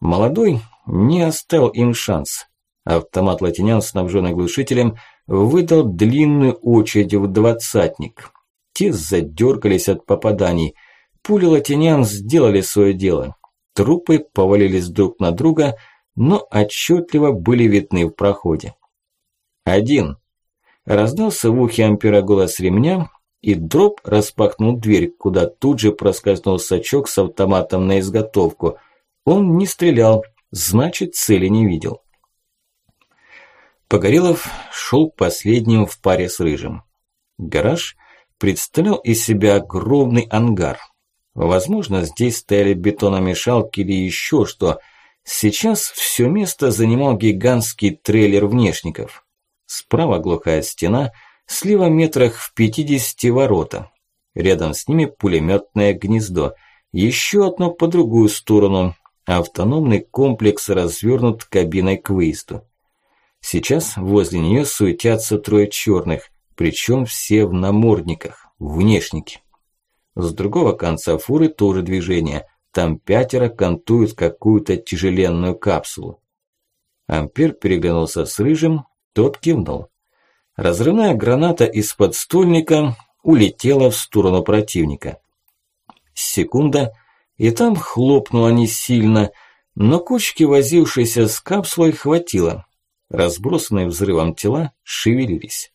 Молодой не оставил им шанс. Автомат латинян, снабженный глушителем, выдал длинную очередь в двадцатник. Те задергались от попаданий. Пули латинян сделали свое дело. Трупы повалились друг на друга, но отчетливо были видны в проходе. «Один!» Раздался в ухе ампера голос ремня, и дроп распахнул дверь, куда тут же проскользнул сачок с автоматом на изготовку. Он не стрелял, значит цели не видел. Погорелов шел последним в паре с Рыжим. Гараж представлял из себя огромный ангар. Возможно, здесь стояли бетономешалки или еще что. Сейчас все место занимал гигантский трейлер внешников. Справа глухая стена, слева метрах в 50 ворота. Рядом с ними пулеметное гнездо. Еще одно по другую сторону. Автономный комплекс развернут кабиной к выезду. Сейчас возле нее суетятся трое черных, причем все в намордниках, внешники. С другого конца фуры тоже движение. Там пятеро кантуют какую-то тяжеленную капсулу. Ампер переглянулся с Рыжим, тот кивнул. Разрывная граната из подстульника улетела в сторону противника. Секунда, и там хлопнуло не сильно, но кучки, возившейся с капсулой, хватило, Разбросанные взрывом тела шевелились.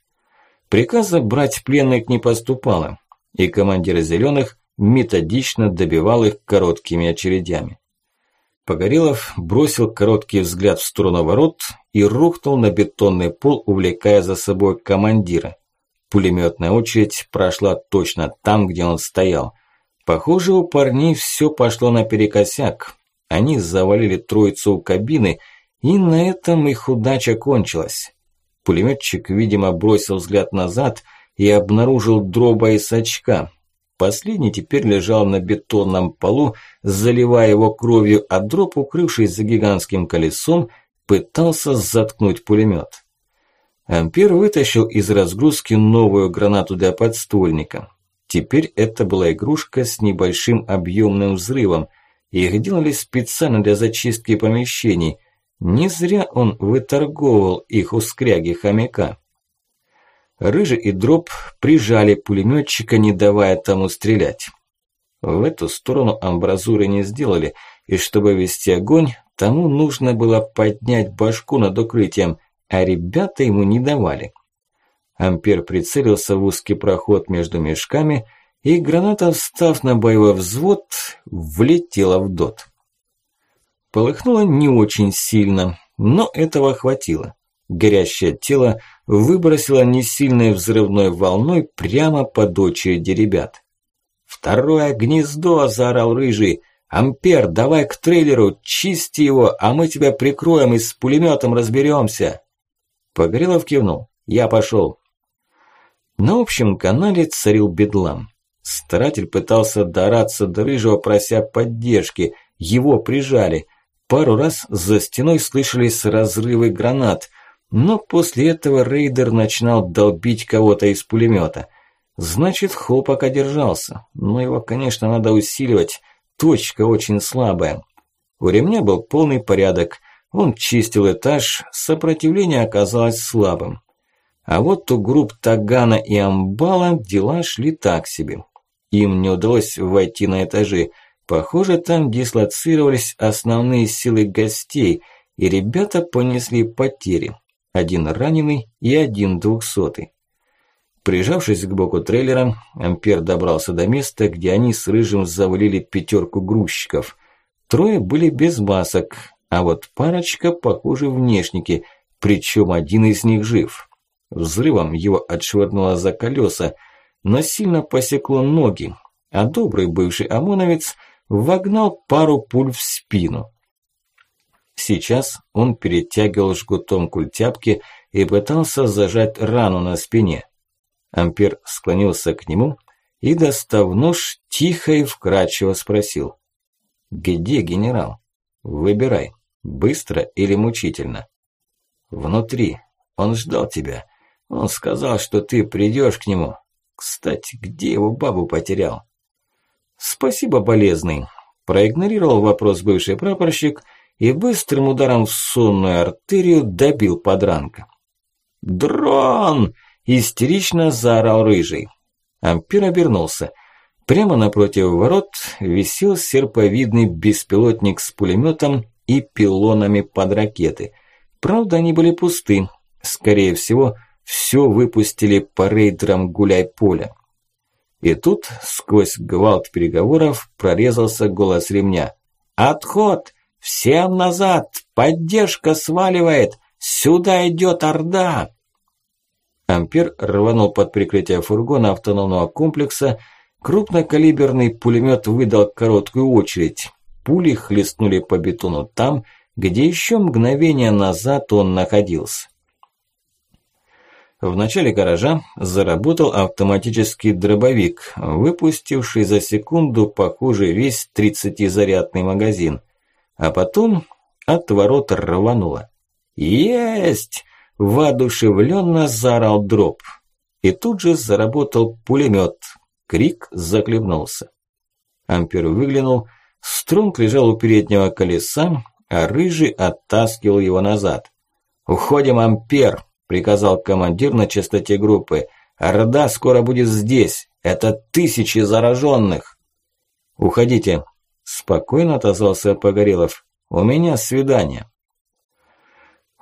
Приказа брать пленных не поступало, и командир зеленых методично добивал их короткими очередями. Погорелов бросил короткий взгляд в сторону ворот и рухнул на бетонный пол, увлекая за собой командира. Пулеметная очередь прошла точно там, где он стоял. Похоже, у парней все пошло наперекосяк. Они завалили троицу у кабины – и на этом их удача кончилась. Пулеметчик, видимо, бросил взгляд назад и обнаружил дроба из очка. Последний теперь лежал на бетонном полу, заливая его кровью, а дроб, укрывшись за гигантским колесом, пытался заткнуть пулемет. Ампер вытащил из разгрузки новую гранату для подствольника. Теперь это была игрушка с небольшим объемным взрывом. Их делали специально для зачистки помещений, не зря он выторговывал их у скряги-хомяка. Рыжий и Дроп прижали пулеметчика, не давая тому стрелять. В эту сторону амбразуры не сделали, и чтобы вести огонь, тому нужно было поднять башку над укрытием, а ребята ему не давали. Ампер прицелился в узкий проход между мешками, и граната, встав на боевой взвод, влетела в дот. Полыхнуло не очень сильно, но этого хватило. Горящее тело выбросило несильной взрывной волной прямо под очереди ребят. «Второе гнездо!» – заорал Рыжий. «Ампер, давай к трейлеру, чисти его, а мы тебя прикроем и с пулеметом разберемся!» Погорелов кивнул. «Я пошел». На общем канале царил бедлам. Старатель пытался дораться до Рыжего, прося поддержки. Его прижали – Пару раз за стеной слышались разрывы гранат, но после этого рейдер начинал долбить кого-то из пулемета. Значит, Холл пока держался, но его, конечно, надо усиливать, точка очень слабая. У ремня был полный порядок, Он чистил этаж, сопротивление оказалось слабым. А вот у групп Тагана и Амбала дела шли так себе. Им не удалось войти на этажи. Похоже, там дислоцировались основные силы гостей, и ребята понесли потери. Один раненый и один двухсотый. Прижавшись к боку трейлера, Ампер добрался до места, где они с Рыжим завалили пятерку грузчиков. Трое были без масок, а вот парочка, похоже, внешники, причем один из них жив. Взрывом его отшвырнуло за колеса, но сильно посекло ноги, а добрый бывший ОМОНовец вогнал пару пуль в спину. Сейчас он перетягивал жгутом культяпки и пытался зажать рану на спине. Ампер склонился к нему и, достав нож, тихо и вкрадчиво спросил. «Где генерал? Выбирай, быстро или мучительно?» «Внутри. Он ждал тебя. Он сказал, что ты придешь к нему. Кстати, где его бабу потерял?» «Спасибо, болезный», – проигнорировал вопрос бывший прапорщик и быстрым ударом в сонную артерию добил подранка. «Дрон!» Истерично заорал рыжий. Ампир обернулся. Прямо напротив ворот висел серповидный беспилотник с пулеметом и пилонами под ракеты. Правда, они были пусты. Скорее всего, все выпустили по рейдерам гуляй-поля. И тут, сквозь гвалт переговоров, прорезался голос ремня. «Отход! Всем назад! Поддержка сваливает! Сюда идет Орда!» Ампер рванул под прикрытие фургона автономного комплекса. Крупнокалиберный пулемет выдал короткую очередь. Пули хлестнули по бетону там, где еще мгновение назад он находился. В начале гаража заработал автоматический дробовик, выпустивший за секунду, похоже, весь 30-зарядный магазин. А потом от ворот рвануло. «Есть!» Воодушевленно заорал дроп. И тут же заработал пулемет. Крик захлебнулся. Ампер выглянул. Стронг лежал у переднего колеса, а Рыжий оттаскивал его назад. «Уходим, Ампер!» – приказал командир на частоте группы. «Орда скоро будет здесь. Это тысячи зараженных!» «Уходите!» – спокойно отозвался Погорелов. «У меня свидание!»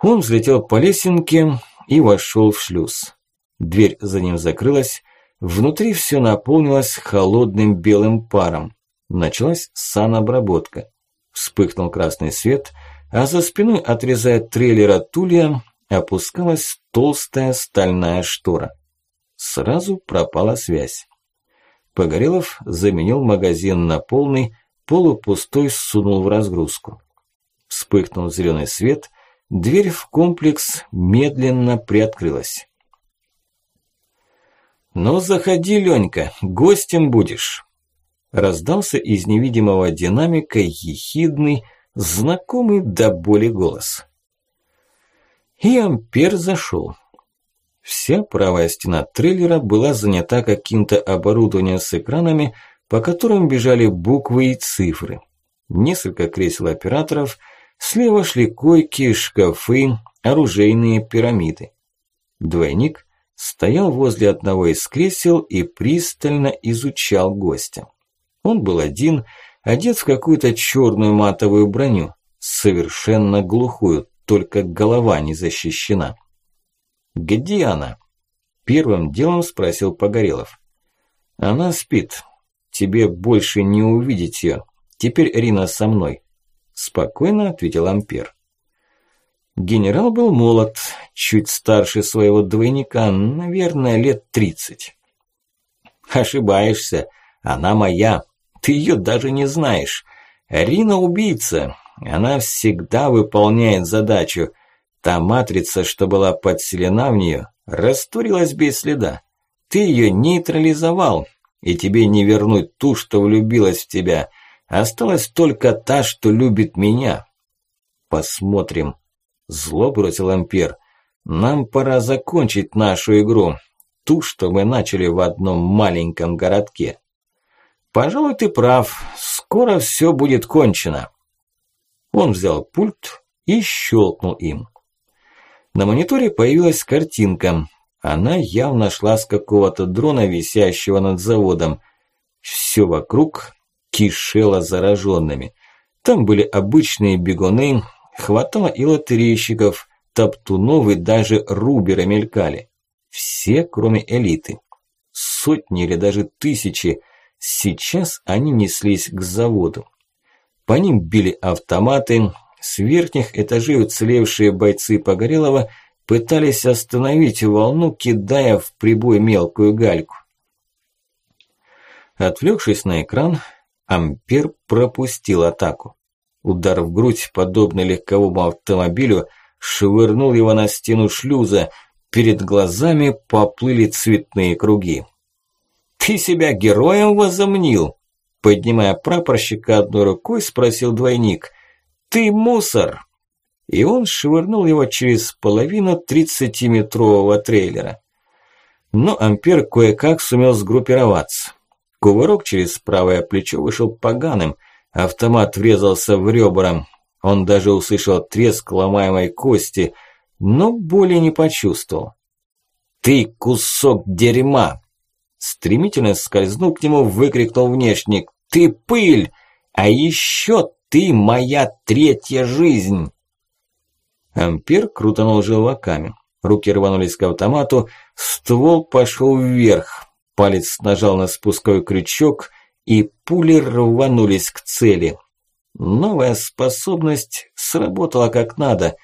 Он взлетел по лесенке и вошел в шлюз. Дверь за ним закрылась, внутри все наполнилось холодным белым паром. Началась санобработка. Вспыхнул красный свет, а за спиной, отрезая трейлера тулья, опускалась толстая стальная штора. Сразу пропала связь. Погорелов заменил магазин на полный, полупустой сунул в разгрузку. Вспыхнул зеленый свет, Дверь в комплекс медленно приоткрылась. «Ну, заходи, Ленька, гостем будешь!» Раздался из невидимого динамика ехидный, знакомый до боли голос. И Ампер зашел. Вся правая стена трейлера была занята каким-то оборудованием с экранами, по которым бежали буквы и цифры. Несколько кресел операторов – Слева шли койки, шкафы, оружейные пирамиды. Двойник стоял возле одного из кресел и пристально изучал гостя. Он был один, одет в какую-то черную матовую броню, совершенно глухую, только голова не защищена. «Где она?» – первым делом спросил Погорелов. «Она спит. Тебе больше не увидеть ее. Теперь Рина со мной. Спокойно ответил Ампер. Генерал был молод, чуть старше своего двойника, наверное, лет тридцать. Ошибаешься, она моя, ты ее даже не знаешь. Рина убийца, она всегда выполняет задачу. Та матрица, что была подселена в нее, растворилась без следа. Ты ее нейтрализовал, и тебе не вернуть ту, что влюбилась в тебя – Осталась только та, что любит меня. Посмотрим. Зло бросил Ампер. Нам пора закончить нашу игру. Ту, что мы начали в одном маленьком городке. Пожалуй, ты прав. Скоро все будет кончено. Он взял пульт и щелкнул им. На мониторе появилась картинка. Она явно шла с какого-то дрона, висящего над заводом. Все вокруг кишело зараженными. Там были обычные бегуны, хватало и лотерейщиков, топтунов даже руберы мелькали. Все, кроме элиты. Сотни или даже тысячи. Сейчас они неслись к заводу. По ним били автоматы, с верхних этажей уцелевшие бойцы Погорелова пытались остановить волну, кидая в прибой мелкую гальку. Отвлекшись на экран, Ампер пропустил атаку. Удар в грудь, подобный легковому автомобилю, швырнул его на стену шлюза. Перед глазами поплыли цветные круги. «Ты себя героем возомнил?» Поднимая прапорщика одной рукой, спросил двойник. «Ты мусор!» И он швырнул его через половину тридцатиметрового трейлера. Но Ампер кое-как сумел сгруппироваться. Кувырок через правое плечо вышел поганым, автомат врезался в ребра. Он даже услышал треск ломаемой кости, но боли не почувствовал. «Ты кусок дерьма!» Стремительно скользнув к нему, выкрикнул внешник. «Ты пыль! А еще ты моя третья жизнь!» Ампер крутанул желваками. Руки рванулись к автомату, ствол пошел вверх. Палец нажал на спусковой крючок, и пули рванулись к цели. Новая способность сработала как надо.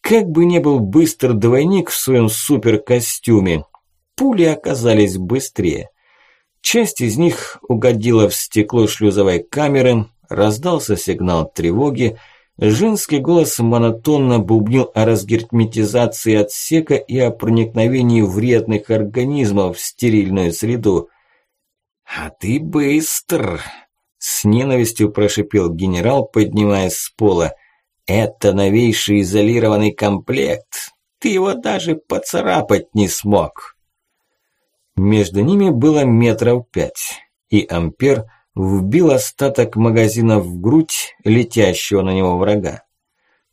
Как бы не был быстр двойник в своем суперкостюме, пули оказались быстрее. Часть из них угодила в стекло шлюзовой камеры, раздался сигнал тревоги, женский голос монотонно бубнил о разгерметизации отсека и о проникновении вредных организмов в стерильную среду. «А ты быстр!» – с ненавистью прошипел генерал, поднимаясь с пола. «Это новейший изолированный комплект. Ты его даже поцарапать не смог». Между ними было метров пять, и Ампер вбил остаток магазина в грудь летящего на него врага.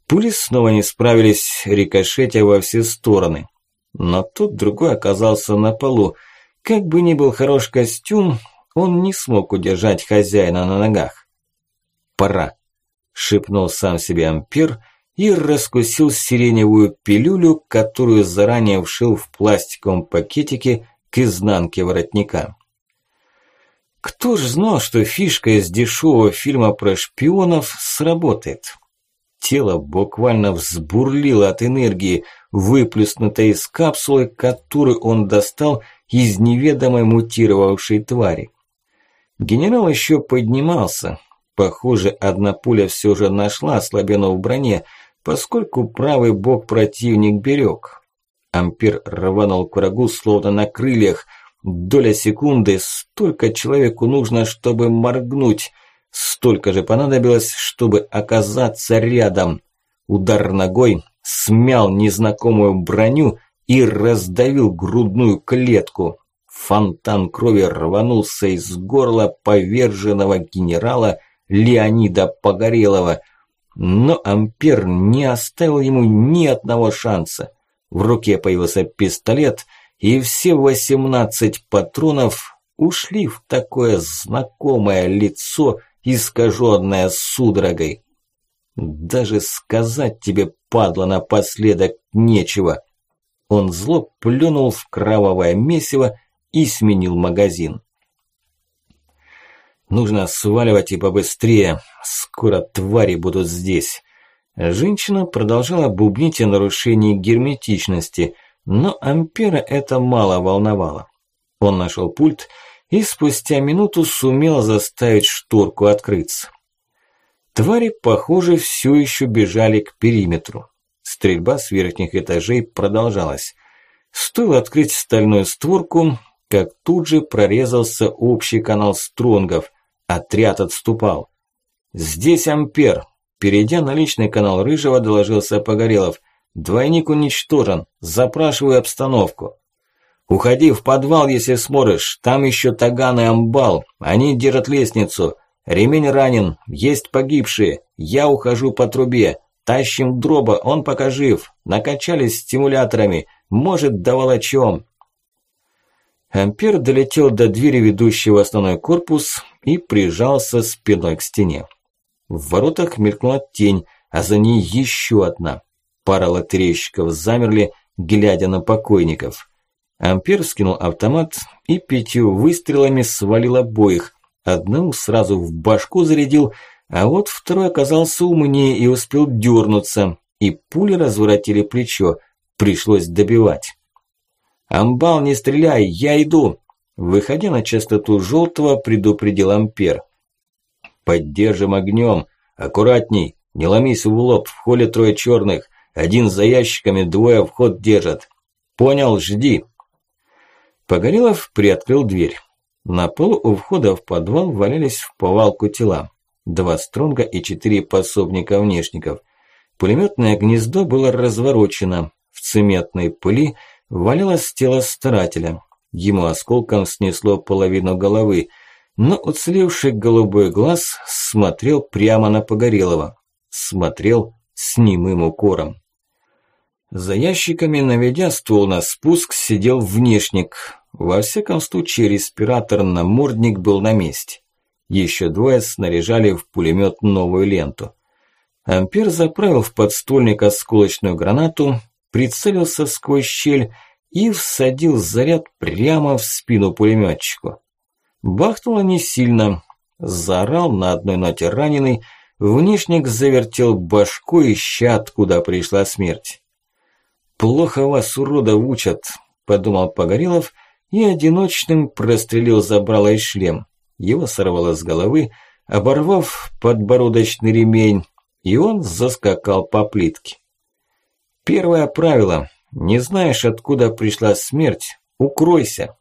Пули снова не справились, рикошетя во все стороны. Но тут другой оказался на полу. Как бы ни был хорош костюм, он не смог удержать хозяина на ногах. «Пора», – шепнул сам себе Ампер и раскусил сиреневую пилюлю, которую заранее вшил в пластиковом пакетике к изнанке воротника. Кто ж знал, что фишка из дешевого фильма про шпионов сработает? Тело буквально взбурлило от энергии, выплеснутой из капсулы, которую он достал из неведомой мутировавшей твари. Генерал еще поднимался. Похоже, одна пуля все же нашла слабину в броне, поскольку правый бок противник берег. Ампер рванул к врагу, словно на крыльях. Доля секунды, столько человеку нужно, чтобы моргнуть. Столько же понадобилось, чтобы оказаться рядом. Удар ногой смял незнакомую броню и раздавил грудную клетку. Фонтан крови рванулся из горла поверженного генерала Леонида Погорелова. Но Ампер не оставил ему ни одного шанса. В руке появился пистолет, и все 18 патронов ушли в такое знакомое лицо, искаженное судорогой. Даже сказать тебе, падла, напоследок нечего. Он зло плюнул в кровавое месиво и сменил магазин. Нужно сваливать и побыстрее. Скоро твари будут здесь. Женщина продолжала бубнить о нарушении герметичности, но Ампера это мало волновало. Он нашел пульт и спустя минуту сумел заставить шторку открыться. Твари, похоже, все еще бежали к периметру. Стрельба с верхних этажей продолжалась. Стоило открыть стальную створку, как тут же прорезался общий канал стронгов. Отряд отступал. «Здесь Ампер!» Перейдя на личный канал Рыжего, доложился Погорелов. «Двойник уничтожен. Запрашиваю обстановку». «Уходи в подвал, если сможешь. Там еще Таган и Амбал. Они держат лестницу. Ремень ранен. Есть погибшие. Я ухожу по трубе. Тащим дроба, он пока жив. Накачались стимуляторами. Может, доволочем. Ампер долетел до двери, ведущей в основной корпус, и прижался спиной к стене. В воротах мелькнула тень, а за ней еще одна. Пара лотерейщиков замерли, глядя на покойников. Ампер скинул автомат и пятью выстрелами свалил обоих. Одному сразу в башку зарядил, а вот второй оказался умнее и успел дернуться, и пули разворотили плечо, пришлось добивать. «Амбал, не стреляй, я иду!» Выходя на частоту желтого, предупредил Ампер. «Поддержим огнем, аккуратней, не ломись в лоб, в холле трое черных, один за ящиками, двое вход держат. Понял, жди!» Погорелов приоткрыл дверь. На полу у входа в подвал валялись в повалку тела два стронга и четыре пособника-внешников. Пулеметное гнездо было разворочено. В цементной пыли валялось тело старателя. Ему осколком снесло половину головы, но уцелевший голубой глаз смотрел прямо на Погорелого. Смотрел с немым укором. За ящиками, наведя ствол на спуск, сидел внешник. Во всяком случае, респиратор-намордник был на месте. Еще двое снаряжали в пулемет новую ленту. Ампер заправил в подствольник осколочную гранату, прицелился сквозь щель и всадил заряд прямо в спину пулеметчику. Бахнуло не сильно. Заорал на одной ноте раненый, внешник завертел башку, ища откуда пришла смерть. «Плохо вас, уродов, учат», – подумал Погорелов и одиночным прострелил забрало и шлем. Его сорвало с головы, оборвав подбородочный ремень, и он заскакал по плитке. Первое правило. Не знаешь, откуда пришла смерть, укройся.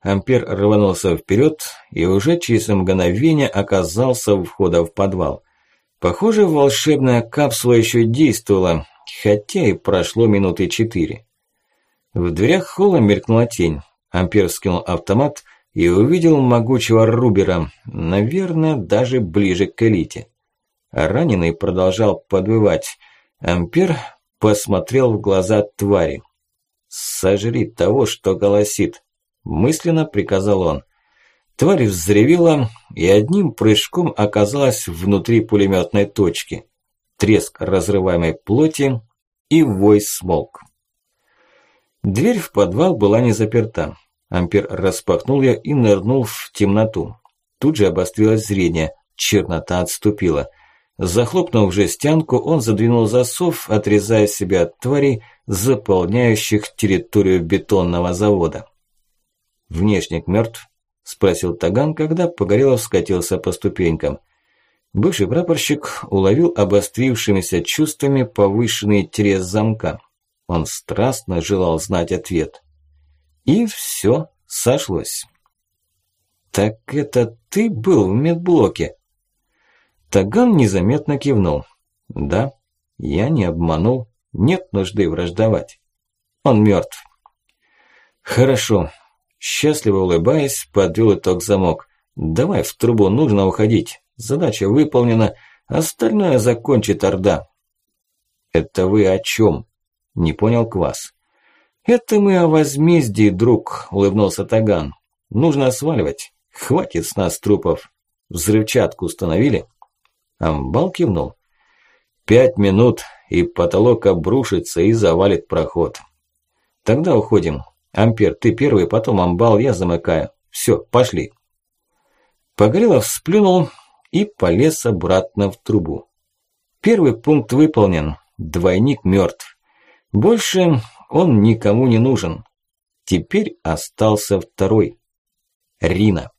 Ампер рванулся вперед и уже через мгновение оказался у входа в подвал. Похоже, волшебная капсула еще действовала, хотя и прошло минуты четыре. В дверях холла мелькнула тень. Ампер скинул автомат и увидел могучего Рубера, наверное, даже ближе к элите. Раненый продолжал подвывать. Ампер посмотрел в глаза твари. «Сожри того, что голосит», – мысленно приказал он. Тварь взревела и одним прыжком оказалась внутри пулеметной точки. Треск разрываемой плоти и вой смолк. Дверь в подвал была не заперта. Ампер распахнул ее и нырнул в темноту. Тут же обострилось зрение, чернота отступила. Захлопнув жестянку, он задвинул засов, отрезая себя от тварей, заполняющих территорию бетонного завода. «Внешник мертв?» – спросил Таган, когда Погорелов скатился по ступенькам. Бывший прапорщик уловил обострившимися чувствами повышенный интерес замка. Он страстно желал знать ответ. И все сошлось. «Так это ты был в медблоке?» Таган незаметно кивнул. «Да, я не обманул, нет нужды враждовать. Он мертв. «Хорошо». Счастливо улыбаясь, подвел итог замок. «Давай в трубу, нужно уходить. Задача выполнена, остальное закончит Орда». «Это вы о чем? Не понял Квас. «Это мы о возмездии, друг», – улыбнулся Таган. «Нужно сваливать. Хватит с нас трупов. Взрывчатку установили?» Амбал кивнул. «Пять минут, и потолок обрушится и завалит проход. Тогда уходим. Ампер, ты первый, потом Амбал, я замыкаю. Все, пошли». Погорелов сплюнул и полез обратно в трубу. Первый пункт выполнен. Двойник мертв. Больше он никому не нужен. Теперь остался второй. Рина.